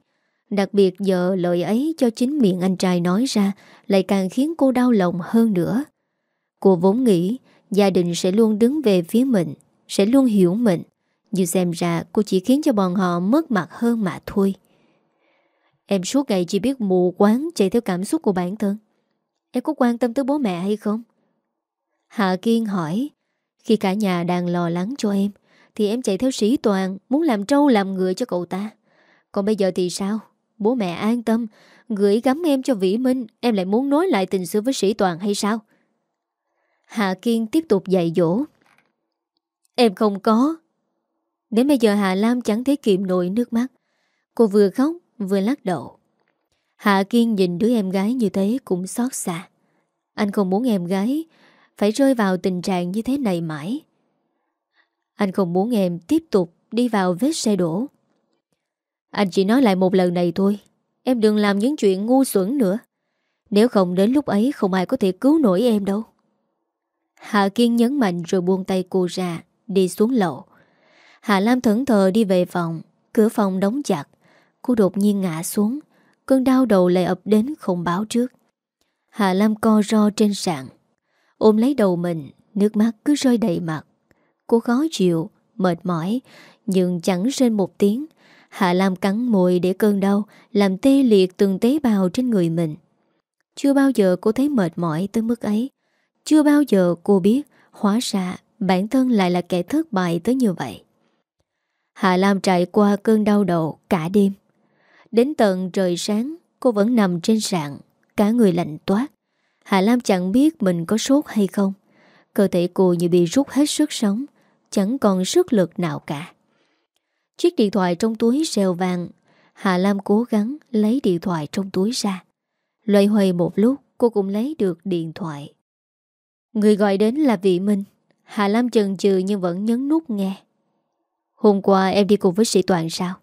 Đặc biệt giờ lời ấy cho chính miệng anh trai nói ra lại càng khiến cô đau lòng hơn nữa. Cô vốn nghĩ gia đình sẽ luôn đứng về phía mình, sẽ luôn hiểu mình. Nhưng xem ra cô chỉ khiến cho bọn họ mất mặt hơn mà thôi. Em suốt ngày chỉ biết mù quáng chạy theo cảm xúc của bản thân. Em có quan tâm tới bố mẹ hay không? Hạ Kiên hỏi Khi cả nhà đang lo lắng cho em Thì em chạy theo sĩ toàn Muốn làm trâu làm ngựa cho cậu ta Còn bây giờ thì sao Bố mẹ an tâm, Gửi gắm em cho Vĩ Minh, Em lại muốn nối lại tình xưa với sĩ toàn hay sao? Hạ Kiên tiếp tục dạy dỗ. Em không có. Đến bây giờ Hạ Lam chẳng thấy kiềm nổi nước mắt. Cô vừa khóc, vừa lắc đầu. Hạ Kiên nhìn đứa em gái như thế cũng xót xa. Anh không muốn em gái Phải rơi vào tình trạng như thế này mãi. Anh không muốn em tiếp tục đi vào vết xe đổ. Anh chỉ nói lại một lần này thôi. Em đừng làm những chuyện ngu xuẩn nữa. Nếu không đến lúc ấy không ai có thể cứu nổi em đâu. Hạ Kiên nhấn mạnh rồi buông tay cô ra Đi xuống lầu. Hạ Lam thẫn thờ đi về phòng. Cửa phòng đóng chặt. Cô đột nhiên ngã xuống. Cơn đau đầu lại ập đến không báo trước. Hạ Lam co ro trên sàn. Ôm lấy đầu mình Nước mắt cứ rơi đầy mặt. Cô khó chịu, mệt mỏi Nhưng chẳng rên một tiếng. Hạ Lam cắn môi để cơn đau, Làm tê liệt từng tế bào trên người mình. Chưa bao giờ cô thấy mệt mỏi tới mức ấy. Chưa bao giờ cô biết Hóa ra bản thân lại là kẻ thất bại tới như vậy. Hạ Lam trải qua cơn đau đầu cả đêm. Đến tận trời sáng, Cô vẫn nằm trên sạn Cả người lạnh toát. Hạ Lam chẳng biết mình có sốt hay không. Cơ thể cô như bị rút hết sức sống, Chẳng còn sức lực nào cả. Chiếc điện thoại trong túi rèo vàng Hạ Lam cố gắng lấy điện thoại trong túi ra. Loay hoay một lúc, Cô cũng lấy được điện thoại. Người gọi đến là Vị Minh. Hạ Lam chần chừ nhưng vẫn nhấn nút nghe. Hôm qua em đi cùng với sĩ Toàn sao?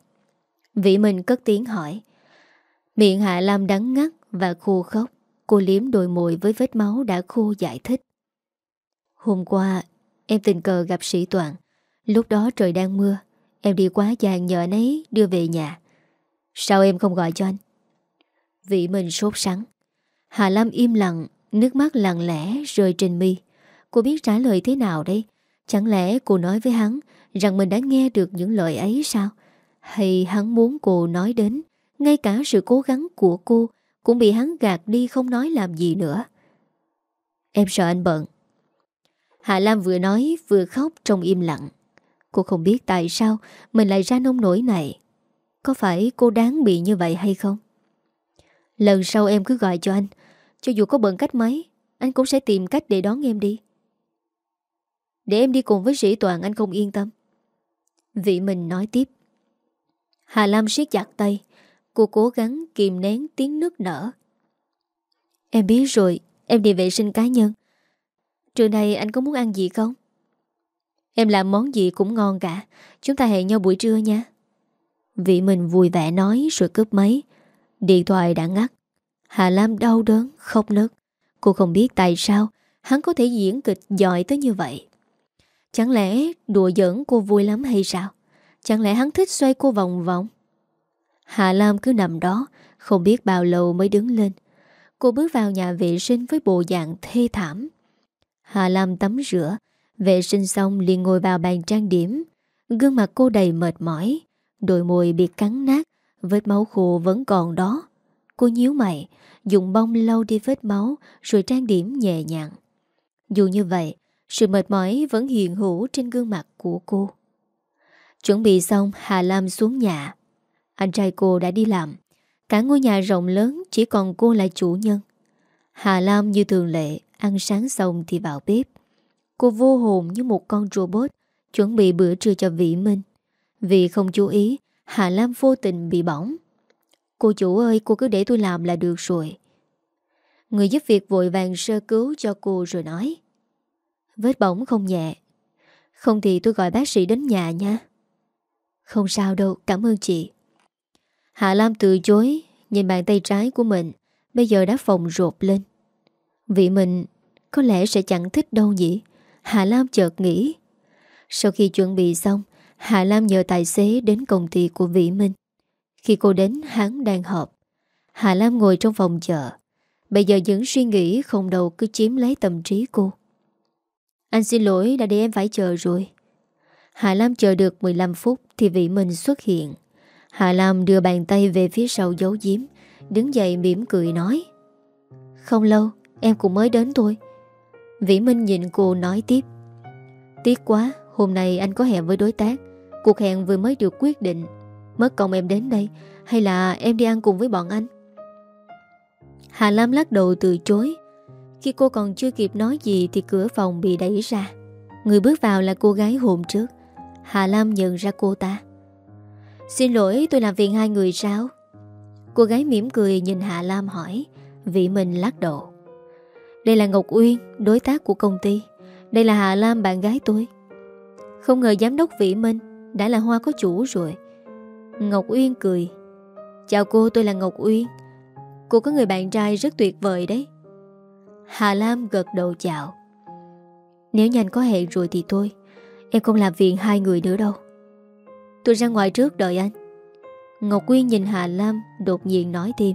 Vị Minh cất tiếng hỏi. Miệng Hạ Lam đắng ngắt và khô khóc. Cô liếm đôi môi với vết máu đã khô giải thích. Hôm qua em tình cờ gặp sĩ Toàn. Lúc đó trời đang mưa. Em đi quá chàng nhờ anh ấy đưa về nhà. Sao em không gọi cho anh? Vị Minh sốt sắng. Hà Lam im lặng, Nước mắt lặng lẽ rơi trên mi. Cô biết trả lời thế nào đây? Chẳng lẽ cô nói với hắn Rằng mình đã nghe được những lời ấy sao? Hay hắn muốn cô nói đến, Ngay cả sự cố gắng của cô Cũng bị hắn gạt đi không nói làm gì nữa? Em sợ anh bận. Hạ Lam vừa nói vừa khóc trong im lặng. Cô không biết tại sao Mình lại ra nông nổi này. Có phải cô đáng bị như vậy hay không? Lần sau em cứ gọi cho anh. Cho dù có bận cách mấy, Anh cũng sẽ tìm cách để đón em đi. Để em đi cùng với sĩ toàn anh không yên tâm. Vị mình nói tiếp. Hà Lam siết chặt tay. Cô cố gắng kìm nén tiếng nước nở. Em biết rồi, Em đi vệ sinh cá nhân. Trưa nay anh có muốn ăn gì không? Em làm món gì cũng ngon cả. Chúng ta hẹn nhau buổi trưa nha. Vị mình vui vẻ nói rồi cướp máy. Điện thoại đã ngắt. Hà Lam đau đớn, khóc nức Cô không biết tại sao Hắn có thể diễn kịch giỏi tới như vậy. Chẳng lẽ đùa giỡn cô vui lắm hay sao? Chẳng lẽ hắn thích xoay cô vòng vòng? Hà Lam cứ nằm đó Không biết bao lâu mới đứng lên. Cô bước vào nhà vệ sinh với bộ dạng thê thảm. Hà Lam tắm rửa Vệ sinh xong liền ngồi vào bàn trang điểm. Gương mặt cô đầy mệt mỏi, Đôi môi bị cắn nát, Vết máu khô vẫn còn đó. Cô nhíu mày, Dùng bông lau đi vết máu Rồi trang điểm nhẹ nhàng. Dù như vậy, Sự mệt mỏi vẫn hiện hữu trên gương mặt của cô. Chuẩn bị xong, Hà Lam xuống nhà. Anh trai cô đã đi làm. Cả ngôi nhà rộng lớn, Chỉ còn cô là chủ nhân. Hà Lam như thường lệ, Ăn sáng xong thì vào bếp. Cô vô hồn như một con robot, Chuẩn bị bữa trưa cho Vĩ Minh. Vì không chú ý, Hà Lam vô tình bị bỏng. Cô chủ ơi, cô cứ để tôi làm là được rồi. Người giúp việc vội vàng sơ cứu cho cô rồi nói. Vết bỏng không nhẹ. Không thì tôi gọi bác sĩ đến nhà nha. Không sao đâu, Cảm ơn chị. Hạ Lam từ chối, Nhìn bàn tay trái của mình, Bây giờ đã phồng rột lên. Vị mình có lẽ sẽ chẳng thích đâu nhỉ? Hạ Lam chợt nghĩ. Sau khi chuẩn bị xong Hạ Lam nhờ tài xế đến công ty của Vĩ Minh. Khi cô đến, hắn đang họp. Hạ Lam ngồi trong phòng chờ. Bây giờ những suy nghĩ không đầu cứ chiếm lấy tâm trí cô. Anh xin lỗi, đã để em phải chờ rồi. Hạ Lam chờ được 15 phút Thì Vĩ Minh xuất hiện. Hạ Lam đưa bàn tay về phía sau giấu giếm, Đứng dậy mỉm cười nói. Không lâu, Em cũng mới đến thôi. Vĩ Minh nhìn cô nói tiếp. Tiếc quá, Hôm nay anh có hẹn với đối tác. Cuộc hẹn vừa mới được quyết định. Mất công em đến đây, Hay là em đi ăn cùng với bọn anh? Hà Lam lắc đầu từ chối. Khi cô còn chưa kịp nói gì Thì cửa phòng bị đẩy ra. Người bước vào là cô gái hôm trước. Hà Lam nhận ra cô ta. Xin lỗi, tôi làm phiền hai người sao? Cô gái mỉm cười nhìn Hạ Lam hỏi. Vị mình lắc đầu. Đây là Ngọc Uyên, Đối tác của công ty. Đây là Hạ Lam, bạn gái tôi. Không ngờ giám đốc Vĩ Minh Đã là hoa có chủ rồi. Ngọc Uyên cười. Chào cô, tôi là Ngọc Uyên. Cô có người bạn trai rất tuyệt vời đấy. Hà Lam gật đầu chào. Nếu nhanh có hẹn rồi thì thôi. Em không làm viện hai người nữa đâu. Tôi ra ngoài trước đợi anh. Ngọc Uyên nhìn Hà Lam Đột nhiên nói thêm.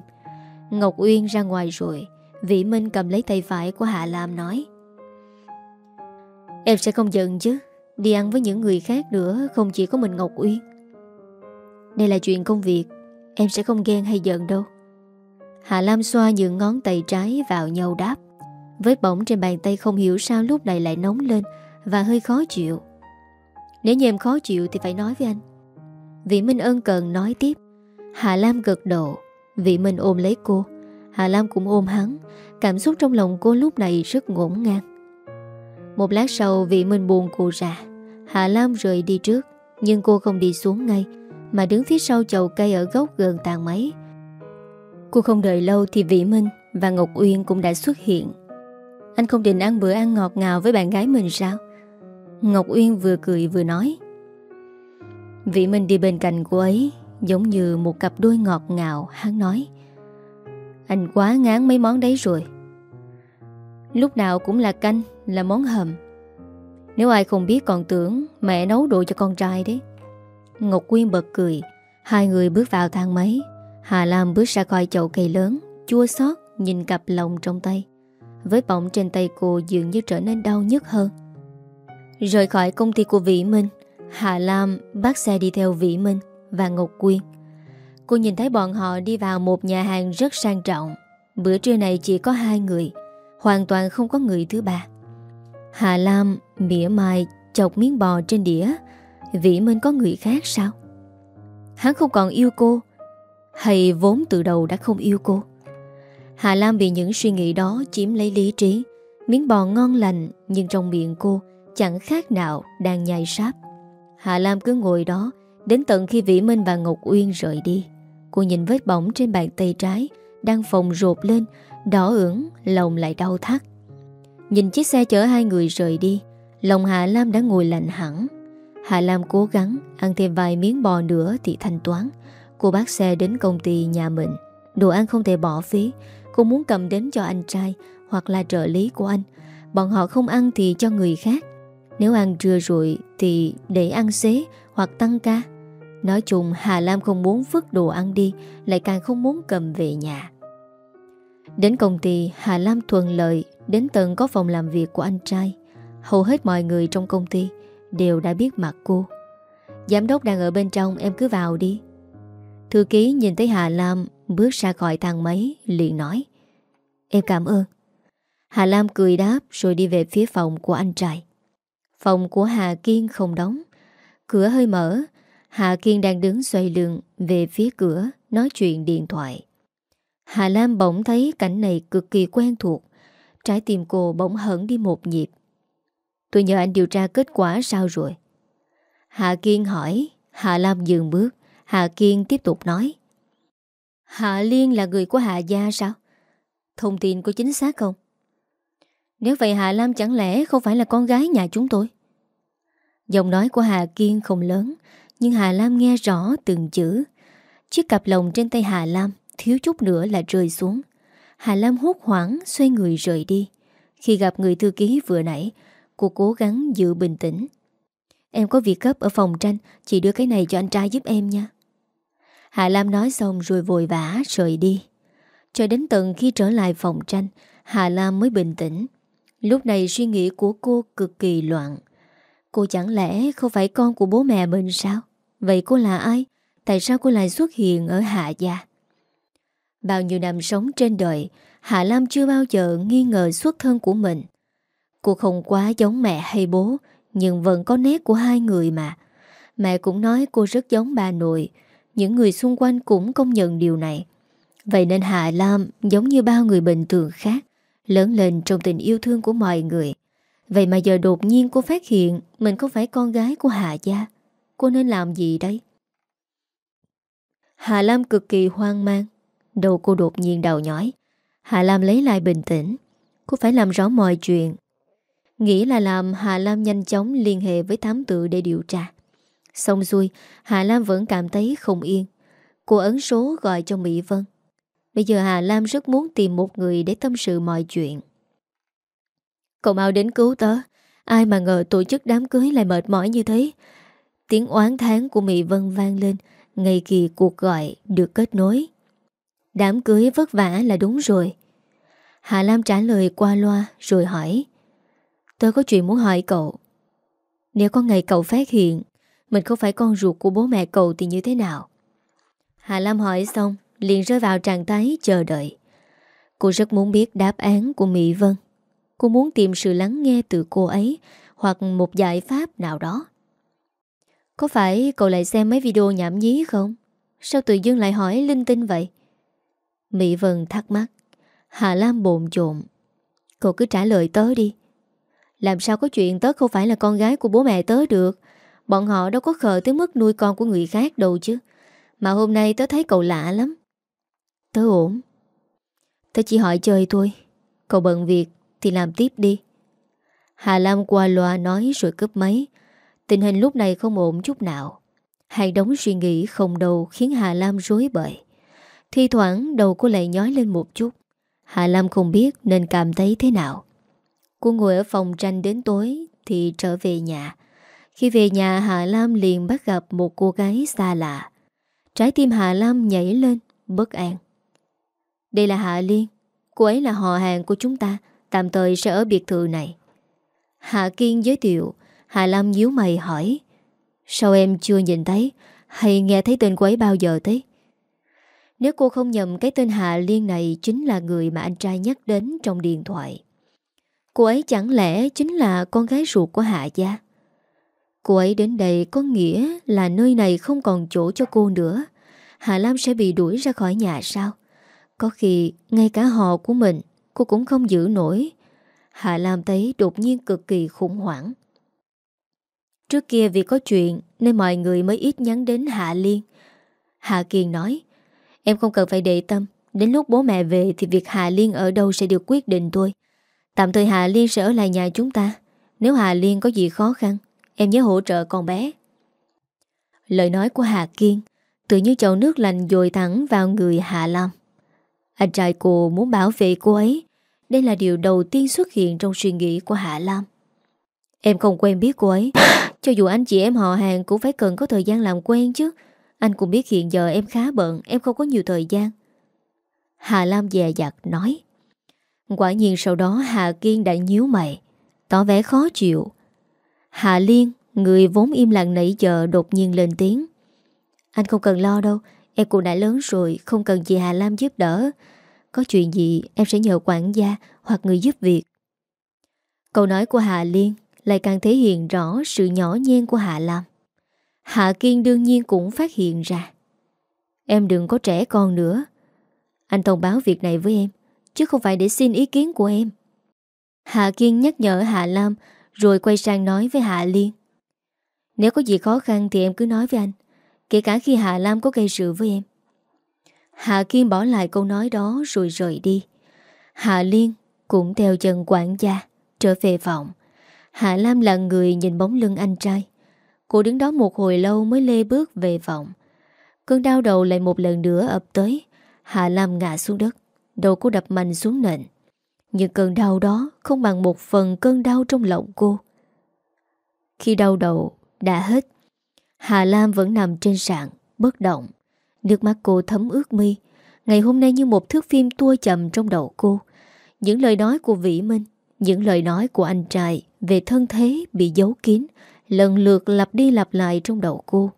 Ngọc Uyên ra ngoài rồi. Vĩ Minh cầm lấy tay phải của Hạ Lam nói, Em sẽ không giận chứ. Đi ăn với những người khác nữa, Không chỉ có mình Ngọc Uyên. Đây là chuyện công việc, Em sẽ không ghen hay giận đâu. Hạ Lam xoa những ngón tay trái vào nhau đáp Vết bỏng trên bàn tay không hiểu sao lúc này lại nóng lên Và hơi khó chịu. Nếu như em khó chịu thì phải nói với anh. Vị Minh ân cần nói tiếp. Hạ Lam gật đầu. Vị Minh ôm lấy cô. Hà Lam cũng ôm hắn Cảm xúc trong lòng cô lúc này rất ngổn ngang Một lát sau Vị Minh buồn cô ra Hà Lam rời đi trước Nhưng cô không đi xuống ngay Mà đứng phía sau chậu cây ở góc gần tàn máy Cô không đợi lâu thì Vĩ Minh và Ngọc Uyên cũng đã xuất hiện. Anh không định ăn bữa ăn ngọt ngào với bạn gái mình sao? Ngọc Uyên vừa cười vừa nói. Vĩ Minh đi bên cạnh cô ấy giống như một cặp đôi ngọt ngào, hắn nói. Anh quá ngán mấy món đấy rồi. Lúc nào cũng là canh, là món hầm. Nếu ai không biết còn tưởng mẹ nấu đồ cho con trai đấy. Ngọc Quyên bật cười, hai người bước vào thang máy, Hà Lam bước ra khỏi chậu cây lớn Chua xót nhìn cặp lồng trong tay Với bọng trên tay cô dường như trở nên đau nhức hơn Rời khỏi công ty của Vĩ Minh Hà Lam bắt xe đi theo Vĩ Minh Và Ngọc Quyên Cô nhìn thấy bọn họ đi vào một nhà hàng rất sang trọng. Bữa trưa này chỉ có hai người, Hoàn toàn không có người thứ ba. Hà Lam, mỉa mai chọc miếng bò trên đĩa. Vĩ Minh có người khác sao? Hắn không còn yêu cô, hay vốn từ đầu đã không yêu cô? Hà Lam bị những suy nghĩ đó chiếm lấy lý trí. Miếng bò ngon lành, Nhưng trong miệng cô Chẳng khác nào đang nhai sáp. Hà Lam cứ ngồi đó, Đến tận khi Vĩ Minh và Ngọc Uyên rời đi. Cô nhìn vết bỏng trên bàn tay trái, Đang phồng rột lên, Đỏ ửng, Lòng lại đau thắt. Nhìn chiếc xe chở hai người rời đi, Lòng Hà Lam đã ngồi lạnh hẳn. Hà Lam cố gắng Ăn thêm vài miếng bò nữa thì thanh toán. Cô bác xe đến công ty nhà mình. Đồ ăn không thể bỏ phí. Cô muốn cầm đến cho anh trai Hoặc là trợ lý của anh. Bọn họ không ăn thì cho người khác. Nếu ăn trưa rồi thì để ăn xế Hoặc tăng ca. Nói chung Hà Lam không muốn vứt đồ ăn đi, Lại càng không muốn cầm về nhà. Đến công ty, Hà Lam thuận lợi Đến tận có phòng làm việc của anh trai. Hầu hết mọi người trong công ty Đều đã biết mặt cô. Giám đốc đang ở bên trong, em cứ vào đi. Thư ký nhìn thấy Hà Lam bước ra khỏi thang máy, liền nói, Em cảm ơn. Hà Lam cười đáp rồi đi về phía phòng của anh trai. Phòng của Hà Kiên không đóng, Cửa hơi mở Hà Kiên đang đứng xoay lưng về phía cửa nói chuyện điện thoại. Hà Lam bỗng thấy cảnh này cực kỳ quen thuộc. Trái tim cô bỗng hẳn đi một nhịp. Tôi nhờ anh điều tra kết quả sao rồi? Hà Kiên hỏi. Hà Lam dừng bước. Hà Kiên tiếp tục nói. Hạ Liên là người của Hạ Gia sao? Thông tin có chính xác không? Nếu vậy Hà Lam chẳng lẽ không phải là con gái nhà chúng tôi? Giọng nói của Hà Kiên không lớn, nhưng Hà Lam nghe rõ từng chữ. Chiếc cặp lồng trên tay Hà Lam thiếu chút nữa là rơi xuống. Hà Lam hốt hoảng xoay người rời đi. Khi gặp người thư ký vừa nãy, cô cố gắng giữ bình tĩnh. Em có việc cấp ở phòng tranh, chị đưa cái này cho anh trai giúp em nha. Hà Lam nói xong rồi vội vã rời đi. Cho đến tận khi trở lại phòng tranh, Hà Lam mới bình tĩnh. Lúc này suy nghĩ của cô cực kỳ loạn. Cô chẳng lẽ không phải con của bố mẹ mình sao? Vậy cô là ai? Tại sao cô lại xuất hiện ở Hạ Gia? Bao nhiêu năm sống trên đời, Hạ Lam chưa bao giờ nghi ngờ xuất thân của mình. Cô không quá giống mẹ hay bố, nhưng vẫn có nét của hai người mà. Mẹ cũng nói cô rất giống bà nội, những người xung quanh cũng công nhận điều này. Vậy nên Hạ Lam giống như bao người bình thường khác, lớn lên trong tình yêu thương của mọi người. Vậy mà giờ đột nhiên cô phát hiện mình không phải con gái của Hạ Gia. Cô nên làm gì đây? Hạ Lam cực kỳ hoang mang. Đầu cô đột nhiên đau nhói. Hạ Lam lấy lại bình tĩnh. Cô phải làm rõ mọi chuyện. Nghĩ là làm Hạ Lam nhanh chóng liên hệ với thám tử để điều tra. Xong xuôi, Hạ Lam vẫn cảm thấy không yên. Cô ấn số gọi cho Mỹ Vân. Bây giờ Hà Lam rất muốn tìm một người để tâm sự mọi chuyện. Cậu mau đến cứu tớ. Ai mà ngờ tổ chức đám cưới lại mệt mỏi như thế. Tiếng oán tháng của Mỹ Vân vang lên ngay kỳ cuộc gọi được kết nối. Đám cưới vất vả là đúng rồi. Hà Lam trả lời qua loa rồi hỏi. Tớ có chuyện muốn hỏi cậu. Nếu có ngày cậu phát hiện mình không phải con ruột của bố mẹ cậu thì như thế nào? Hà Lam hỏi xong, liền rơi vào trạng thái chờ đợi. Cô rất muốn biết đáp án của Mỹ Vân. Cô muốn tìm sự lắng nghe từ cô ấy, hoặc một giải pháp nào đó. Có phải cậu lại xem mấy video nhảm nhí không? Sao tự dưng lại hỏi linh tinh vậy? Mỹ Vân thắc mắc. Hà Lam bồn trộn. Cậu cứ trả lời tớ đi. Làm sao có chuyện tớ không phải là con gái của bố mẹ tớ được? Bọn họ đâu có khờ tới mức nuôi con của người khác đâu chứ. Mà hôm nay tớ thấy cậu lạ lắm. Tớ ổn. Tớ chỉ hỏi chơi thôi. Cậu bận việc thì làm tiếp đi. Hà Lam qua loa nói rồi cướp máy. Tình hình lúc này không ổn chút nào. Hàng đống suy nghĩ không đầu khiến Hà Lam rối bời. Thi thoảng đầu cô lại nhói lên một chút. Hà Lam không biết nên cảm thấy thế nào. Cô ngồi ở phòng tranh đến tối thì trở về nhà. Khi về nhà Hà Lam liền bắt gặp một cô gái xa lạ. Trái tim Hà Lam nhảy lên, bất an. Đây là Hạ Liên, cô ấy là họ hàng của chúng ta, tạm thời sẽ ở biệt thự này. Hạ Kiên giới thiệu, Hạ Lam nhíu mày hỏi. Sao em chưa nhìn thấy, hay nghe thấy tên quấy bao giờ thế? Nếu cô không nhầm cái tên Hạ Liên này chính là người mà anh trai nhắc đến trong điện thoại. Cô ấy chẳng lẽ chính là con gái ruột của Hạ Gia? Cô ấy đến đây có nghĩa là nơi này không còn chỗ cho cô nữa. Hạ Lam sẽ bị đuổi ra khỏi nhà sao? Có khi ngay cả họ của mình cô cũng không giữ nổi. Hạ Lam thấy đột nhiên cực kỳ khủng hoảng. Trước kia vì có chuyện nên mọi người mới ít nhắn đến Hạ Liên. Hạ Kiên nói, em không cần phải để tâm, đến lúc bố mẹ về thì việc Hạ Liên ở đâu sẽ được quyết định thôi. Tạm thời Hạ Liên sẽ ở lại nhà chúng ta. Nếu Hạ Liên có gì khó khăn, em nhớ hỗ trợ con bé. Lời nói của Hạ Kiên tự như chậu nước lành dồi thẳng vào người Hạ Lam. Anh trai cô muốn bảo vệ cô ấy. Đây là điều đầu tiên xuất hiện trong suy nghĩ của Hạ Lam. Em không quen biết cô ấy. Cho dù anh chị em họ hàng cũng phải cần có thời gian làm quen chứ. Anh cũng biết hiện giờ em khá bận Em không có nhiều thời gian. Hà Lam dè dặt nói. Quả nhiên sau đó Hà Kiên đã nhíu mày Tỏ vẻ khó chịu. Hà Liên Người vốn im lặng nãy giờ đột nhiên lên tiếng. Anh không cần lo đâu Em cũng đã lớn rồi, Không cần chị Hà Lam giúp đỡ. Có chuyện gì, em sẽ nhờ quản gia Hoặc người giúp việc. Câu nói của Hà Liên Lại càng thể hiện rõ sự nhỏ nhen của Hà Lam. Hạ Kiên đương nhiên cũng phát hiện ra. Em đừng có trẻ con nữa. Anh thông báo việc này với em, Chứ không phải để xin ý kiến của em. Hạ Kiên nhắc nhở Hạ Lam, Rồi quay sang nói với Hạ Liên. Nếu có gì khó khăn thì em cứ nói với anh. Kể cả khi Hạ Lam có gây sự với em. Hạ Kiên bỏ lại câu nói đó rồi rời đi. Hạ Liên Cũng theo chân quản gia, Trở về phòng. Hạ Lam là người nhìn bóng lưng anh trai. Cô đứng đó một hồi lâu mới lê bước về phòng. Cơn đau đầu lại một lần nữa ập tới. Hạ Lam ngã xuống đất, Đầu cô đập mạnh xuống nền. Nhưng cơn đau đó không bằng một phần cơn đau trong lòng cô. Khi đau đầu, đã hết. Hà Lam vẫn nằm trên sàn, Bất động. Nước mắt cô thấm ướt mi. Ngày hôm nay như một thước phim tua chậm trong đầu cô. Những lời nói của Vĩ Minh, Những lời nói của anh trai Về thân thế bị giấu kín, Lần lượt lặp đi lặp lại trong đầu cô.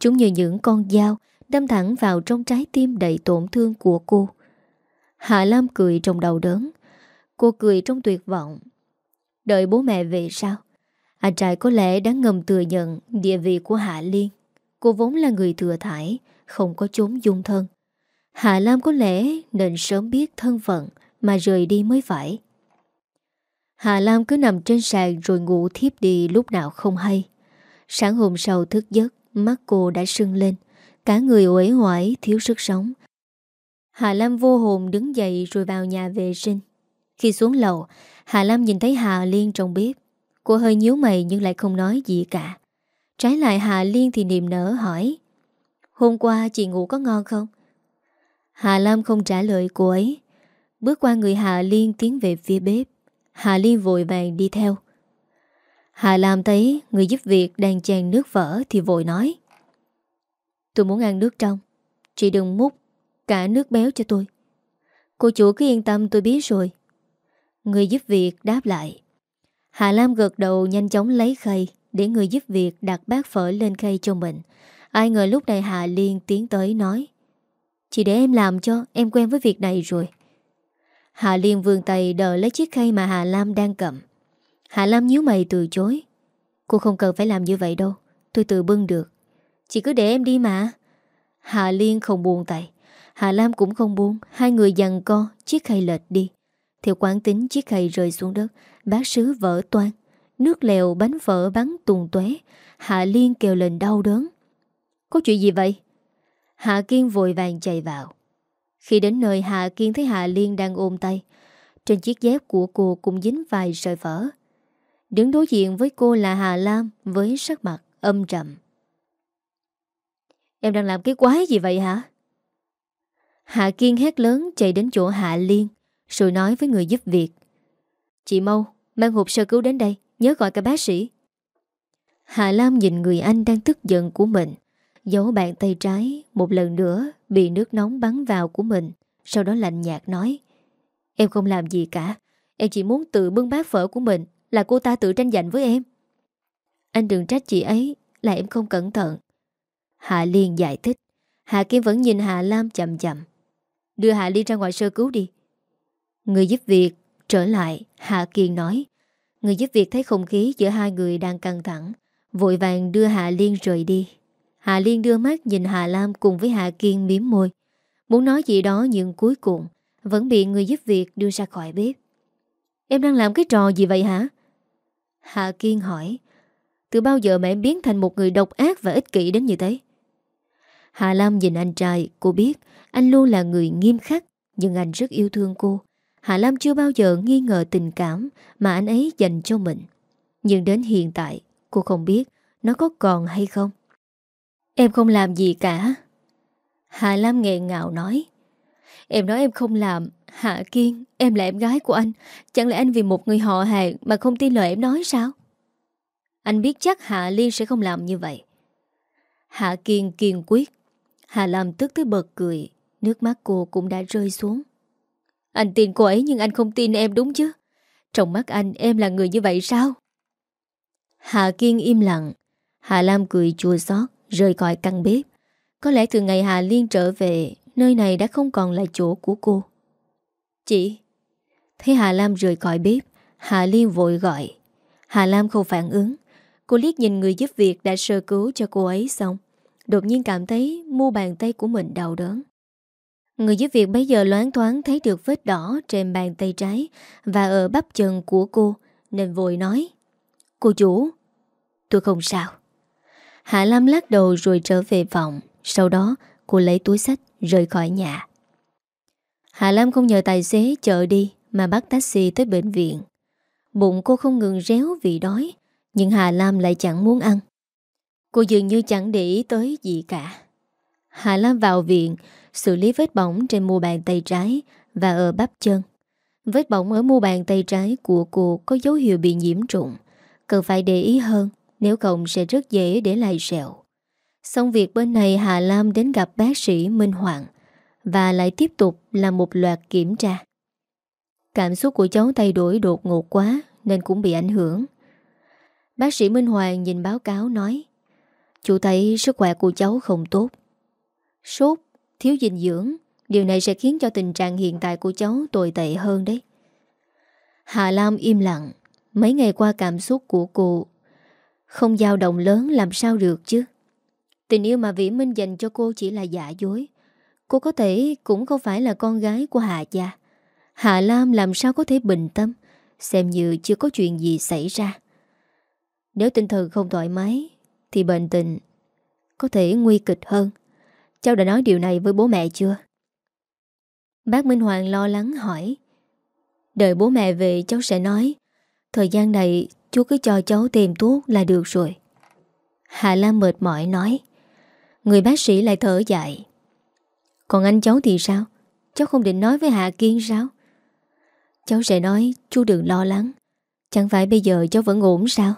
Chúng như những con dao Đâm thẳng vào trong trái tim đầy tổn thương của cô. Hạ Lam cười trong đầu đớn. Cô cười trong tuyệt vọng. Đợi bố mẹ về sao? Anh trai có lẽ đã ngầm thừa nhận Địa vị của Hạ Liên. Cô vốn là người thừa thải Không có chốn dung thân. Hạ Lam có lẽ nên sớm biết thân phận Mà rời đi mới phải. Hạ Lam cứ nằm trên sàn Rồi ngủ thiếp đi lúc nào không hay. Sáng hôm sau thức giấc Mắt cô đã sưng lên Cả người uể hoải thiếu sức sống. Hà Lam vô hồn đứng dậy rồi vào nhà vệ sinh. Khi xuống lầu, Hà Lam nhìn thấy Hà Liên trong bếp. Cô hơi nhíu mày nhưng lại không nói gì cả. Trái lại Hà Liên thì niềm nở hỏi, Hôm qua chị ngủ có ngon không? Hà Lam không trả lời cô ấy. Bước qua người Hà Liên tiến về phía bếp. Hà Liên vội vàng đi theo. Hà Lam thấy người giúp việc đang chèn nước vỡ thì vội nói, Tôi muốn ăn nước trong Chị đừng múc Cả nước béo cho tôi Cô chủ cứ yên tâm, tôi biết rồi Người giúp việc đáp lại Hà Lam gật đầu nhanh chóng lấy khay Để người giúp việc đặt bát phở lên khay cho mình. Ai ngờ lúc này Hà Liên tiến tới nói, Chị để em làm cho, Em quen với việc này rồi. Hà Liên vươn tay đợi lấy chiếc khay mà Hà Lam đang cầm. Hà Lam nhíu mày từ chối, Cô không cần phải làm như vậy đâu, Tôi tự bưng được. Chị cứ để em đi mà. Hà Liên không buồn tay. Hà Lam cũng không buông, Hai người dằn co, Chiếc khay lệch đi. Theo quán tính, chiếc khay rơi xuống đất Bát sứ vỡ toan, Nước lèo bánh phở bắn tùng tuế, Hạ Liên kêu lên đau đớn. Có chuyện gì vậy? Hạ Kiên vội vàng chạy vào. Khi đến nơi, Hạ Kiên thấy Hạ Liên đang ôm tay. Trên chiếc dép của cô cũng dính vài sợi phở Đứng đối diện với cô là Hà Lam Với sắc mặt âm trầm. Em đang làm cái quái gì vậy hả? Hạ Kiên hét lớn chạy đến chỗ Hạ Liên, Rồi nói với người giúp việc. Chị Mâu Mang hộp sơ cứu đến đây, Nhớ gọi cả bác sĩ. Hạ Lam nhìn người anh đang tức giận của mình, Giấu bàn tay trái, Một lần nữa bị nước nóng bắn vào của mình, Sau đó lạnh nhạt nói, Em không làm gì cả, Em chỉ muốn tự bưng bát phở của mình, Là cô ta tự tranh giành với em. Anh đừng trách chị ấy, Là em không cẩn thận. Hạ Liên giải thích, Hạ Kim vẫn nhìn Hạ Lam chậm chậm Đưa Hạ Liên ra ngoài sơ cứu đi. Người giúp việc trở lại, Hạ Kiên nói, Người giúp việc thấy không khí giữa hai người đang căng thẳng, Vội vàng đưa Hạ Liên rời đi Hạ Liên đưa mắt nhìn Hạ Lam cùng với Hạ Kiên miếm môi Muốn nói gì đó nhưng cuối cùng Vẫn bị người giúp việc đưa ra khỏi bếp Em đang làm cái trò gì vậy hả? Hạ Kiên hỏi, Từ bao giờ mà em biến thành một người độc ác và ích kỷ đến như thế? Hạ Lam nhìn anh trai, Cô biết anh luôn là người nghiêm khắc, Nhưng anh rất yêu thương cô Hạ Lam chưa bao giờ nghi ngờ tình cảm Mà anh ấy dành cho mình. Nhưng đến hiện tại, Cô không biết nó có còn hay không. Em không làm gì cả. Hạ Lam nghẹn ngào nói. Em nói em không làm. Hạ Kiên, Em là em gái của anh. Chẳng lẽ anh vì một người họ hàng Mà không tin lời em nói sao? Anh biết chắc Hạ Liên sẽ không làm như vậy. Hạ Kiên kiên quyết. Hà Lam tức tới bật cười. Nước mắt cô cũng đã rơi xuống. Anh tin cô ấy nhưng anh không tin em đúng chứ? Trong mắt anh, em là người như vậy sao? Hà Kiên im lặng. Hà Lam cười chua xót, Rời khỏi căn bếp. Có lẽ từ ngày Hà Liên trở về, Nơi này đã không còn là chỗ của cô. Chị? Thấy Hà Lam rời khỏi bếp, Hà Liên vội gọi. Hà Lam không phản ứng. Cô liếc nhìn người giúp việc đã sơ cứu cho cô ấy xong. Đột nhiên cảm thấy mu bàn tay của mình đau đớn. Người giúp việc bây giờ loáng thoáng thấy được vết đỏ trên bàn tay trái và ở bắp chân của cô nên vội nói Cô chủ, tôi không sao. Hạ Lam lắc đầu rồi trở về phòng, sau đó cô lấy túi sách rời khỏi nhà. Hạ Lam không nhờ tài xế chở đi Mà bắt taxi tới bệnh viện Bụng cô không ngừng réo vì đói Nhưng Hà Lam lại chẳng muốn ăn Cô dường như chẳng để ý tới gì cả Hà Lam vào viện, Xử lý vết bỏng trên mu bàn tay trái Và ở bắp chân. Vết bỏng ở mu bàn tay trái của cô Có dấu hiệu bị nhiễm trùng. Cần phải để ý hơn, Nếu không sẽ rất dễ để lại sẹo. Xong việc bên này Hà Lam đến gặp bác sĩ Minh Hoàng Và lại tiếp tục làm một loạt kiểm tra. Cảm xúc của cháu thay đổi đột ngột quá Nên cũng bị ảnh hưởng. Bác sĩ Minh Hoàng nhìn báo cáo nói, Chú thấy sức khỏe của cháu không tốt. Sốt, thiếu dinh dưỡng Điều này sẽ khiến cho tình trạng hiện tại của cháu tồi tệ hơn đấy. Hà Lam im lặng Mấy ngày qua cảm xúc của cô Không dao động lớn làm sao được chứ? Tình yêu mà Vĩ Minh dành cho cô chỉ là giả dối. Cô có thể cũng không phải là con gái của Hạ Gia Hạ Lam làm sao có thể bình tâm Xem như chưa có chuyện gì xảy ra. Nếu tinh thần không thoải mái Thì bệnh tình Có thể nguy kịch hơn. Cháu đã nói điều này với bố mẹ chưa? Bác Minh Hoàng lo lắng hỏi. Đợi bố mẹ về, cháu sẽ nói. Thời gian này, chú cứ cho cháu tìm thuốc là được rồi. Hạ Lam mệt mỏi nói. Người bác sĩ lại thở dài. Còn anh cháu thì sao? Cháu không định nói với Hạ Kiên sao? Cháu sẽ nói, chú đừng lo lắng. Chẳng phải bây giờ cháu vẫn ổn sao?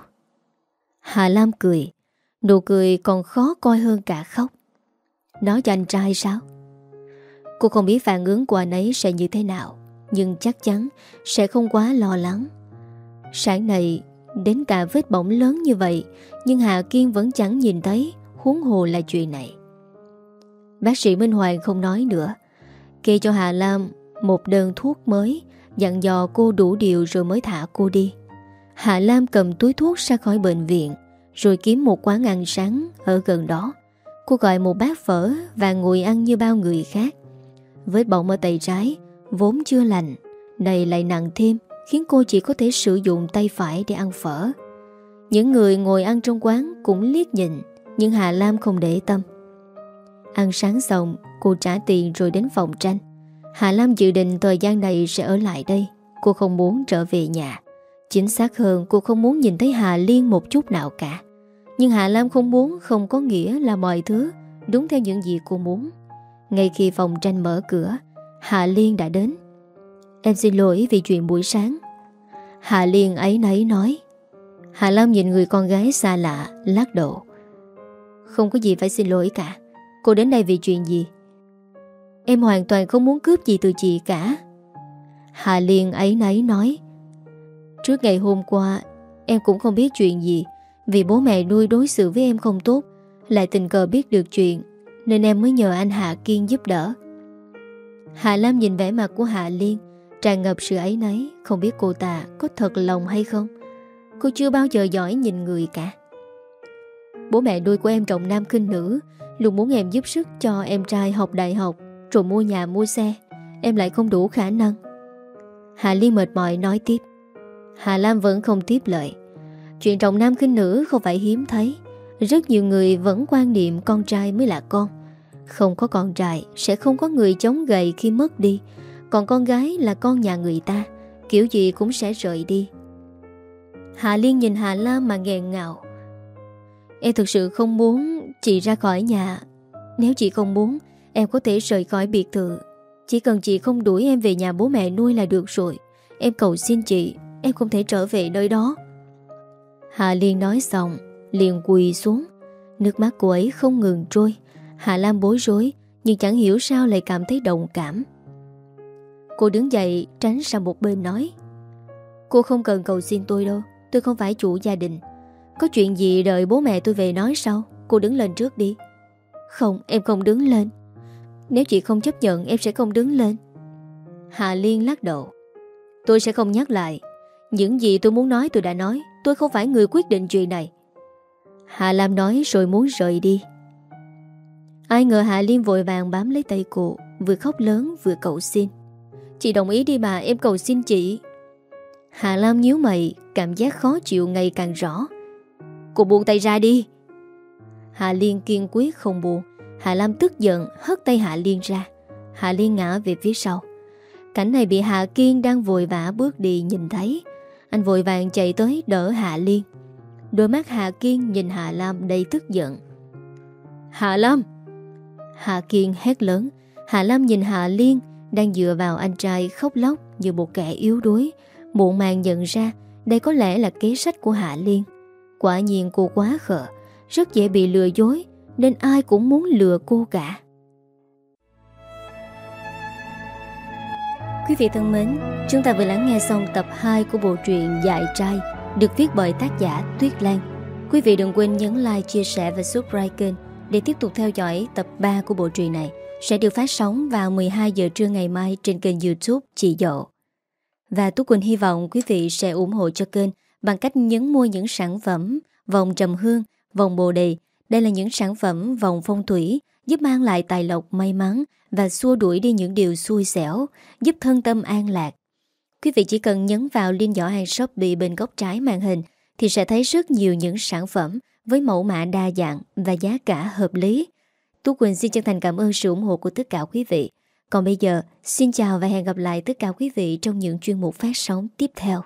Hà Lam cười. Nụ cười còn khó coi hơn cả khóc. Nói cho anh trai sao? Cô không biết phản ứng của anh ấy sẽ như thế nào, Nhưng chắc chắn Sẽ không quá lo lắng. Sáng nay, Đến cả vết bỏng lớn như vậy, Nhưng Hạ Kiên vẫn chẳng nhìn thấy, Huống hồ là chuyện này. Bác sĩ Minh Hoàng không nói nữa. Kê cho Hà Lam Một đơn thuốc mới, Dặn dò cô đủ điều rồi mới thả cô đi. Hạ Lam cầm túi thuốc ra khỏi bệnh viện, Rồi kiếm một quán ăn sáng Ở gần đó. Cô gọi một bát phở Và ngồi ăn như bao người khác. Vết bỏng ở tay trái, Vốn chưa lành, Này lại nặng thêm, Khiến cô chỉ có thể sử dụng tay phải để ăn phở. Những người ngồi ăn trong quán Cũng liếc nhìn, Nhưng Hà Lam không để tâm. Ăn sáng xong, Cô trả tiền rồi đến phòng tranh. Hà Lam dự định thời gian này sẽ ở lại đây, Cô không muốn trở về nhà. Chính xác hơn, cô không muốn nhìn thấy Hà Liên một chút nào cả. Nhưng Hà Lam không muốn, không có nghĩa là mọi thứ Đúng theo những gì cô muốn. Ngay khi phòng tranh mở cửa, Hà Liên đã đến. Em xin lỗi vì chuyện buổi sáng. Hà Liên ấy nấy nói. Hà Lam nhìn người con gái xa lạ, Lắc đầu. Không có gì phải xin lỗi cả. Cô đến đây vì chuyện gì? Em hoàn toàn không muốn cướp gì từ chị cả. Hà Liên ấy nấy nói. Trước ngày hôm qua, Em cũng không biết chuyện gì. Vì bố mẹ nuôi đối xử với em không tốt, Lại tình cờ biết được chuyện, Nên em mới nhờ anh Hạ Kiên giúp đỡ. Hạ Lam nhìn vẻ mặt của Hạ Liên, Tràn ngập sự ấy nấy Không biết cô ta có thật lòng hay không. Cô chưa bao giờ giỏi nhìn người cả. Bố mẹ nuôi của em trọng nam khinh nữ, Luôn muốn em giúp sức cho em trai học đại học, Rồi mua nhà mua xe. Em lại không đủ khả năng. Hà Liên mệt mỏi nói tiếp. Hà Lam vẫn không tiếp lời. Chuyện trọng nam khinh nữ không phải hiếm thấy. Rất nhiều người vẫn quan niệm con trai mới là con. Không có con trai, Sẽ không có người chống gầy khi mất đi. Còn con gái là con nhà người ta, Kiểu gì cũng sẽ rời đi. Hà Liên nhìn Hà Lam mà nghẹn ngào. Em thực sự không muốn chị ra khỏi nhà. Nếu chị không muốn, Em có thể rời khỏi biệt thự. Chỉ cần chị không đuổi em về nhà bố mẹ nuôi là được rồi. Em cầu xin chị, Em không thể trở về nơi đó. Hà Liên nói xong, Liền quỳ xuống. Nước mắt cô ấy không ngừng trôi. Hà Lam bối rối, Nhưng chẳng hiểu sao lại cảm thấy đồng cảm. Cô đứng dậy, tránh sang một bên nói, Cô không cần cầu xin tôi đâu, Tôi không phải chủ gia đình. Có chuyện gì đợi bố mẹ tôi về nói sau, Cô đứng lên trước đi. Không, em không đứng lên. Nếu chị không chấp nhận, em sẽ không đứng lên. Hà Liên lắc đầu, Tôi sẽ không nhắc lại. Những gì tôi muốn nói tôi đã nói. Tôi không phải người quyết định chuyện này. Hà Lam nói rồi muốn rời đi. Ai ngờ Hà Liên vội vàng bám lấy tay cô, Vừa khóc lớn vừa cầu xin. Chị đồng ý đi mà, em cầu xin chị. Hà Lam nhíu mày, Cảm giác khó chịu ngày càng rõ. Cô buông tay ra đi. Hà Liên kiên quyết không buông. Hà Lam tức giận, hất tay Hạ Liên ra. Hạ Liên ngã về phía sau. Cảnh này bị Hạ Kiên đang vội vã bước đi nhìn thấy. Anh vội vàng chạy tới đỡ Hạ Liên. Đôi mắt Hạ Kiên nhìn Hạ Lam đầy tức giận. Hạ Lam! Hạ Kiên hét lớn. Hạ Lam nhìn Hạ Liên Đang dựa vào anh trai khóc lóc Như một kẻ yếu đuối. Muộn màng nhận ra Đây có lẽ là kế sách của Hạ Liên. Quả nhiên cô quá khờ, Rất dễ bị lừa dối Nên ai cũng muốn lừa cô cả. Quý vị thân mến Chúng ta vừa lắng nghe xong tập 2 của bộ truyện Dạy trai Được viết bởi tác giả Tuyết Lan. Quý vị đừng quên nhấn like, chia sẻ và subscribe kênh Để tiếp tục theo dõi tập 3 của bộ truyện này. Sẽ được phát sóng vào 12 giờ trưa ngày mai Trên kênh youtube Chị Dậu. Và Tú Quỳnh hy vọng quý vị sẽ ủng hộ cho kênh Bằng cách nhấn mua những sản phẩm Vòng trầm hương, vòng bồ đề. Đây là những sản phẩm vòng phong thủy Giúp mang lại tài lộc may mắn và xua đuổi đi những điều xui xẻo Giúp thân tâm an lạc Quý vị chỉ cần nhấn vào link giỏ hàng Shopee bên góc trái màn hình thì sẽ thấy rất nhiều những sản phẩm với mẫu mã đa dạng và giá cả hợp lý. Tú Quỳnh xin chân thành cảm ơn sự ủng hộ của tất cả quý vị. Còn bây giờ, xin chào và hẹn gặp lại tất cả quý vị trong những chuyên mục phát sóng tiếp theo.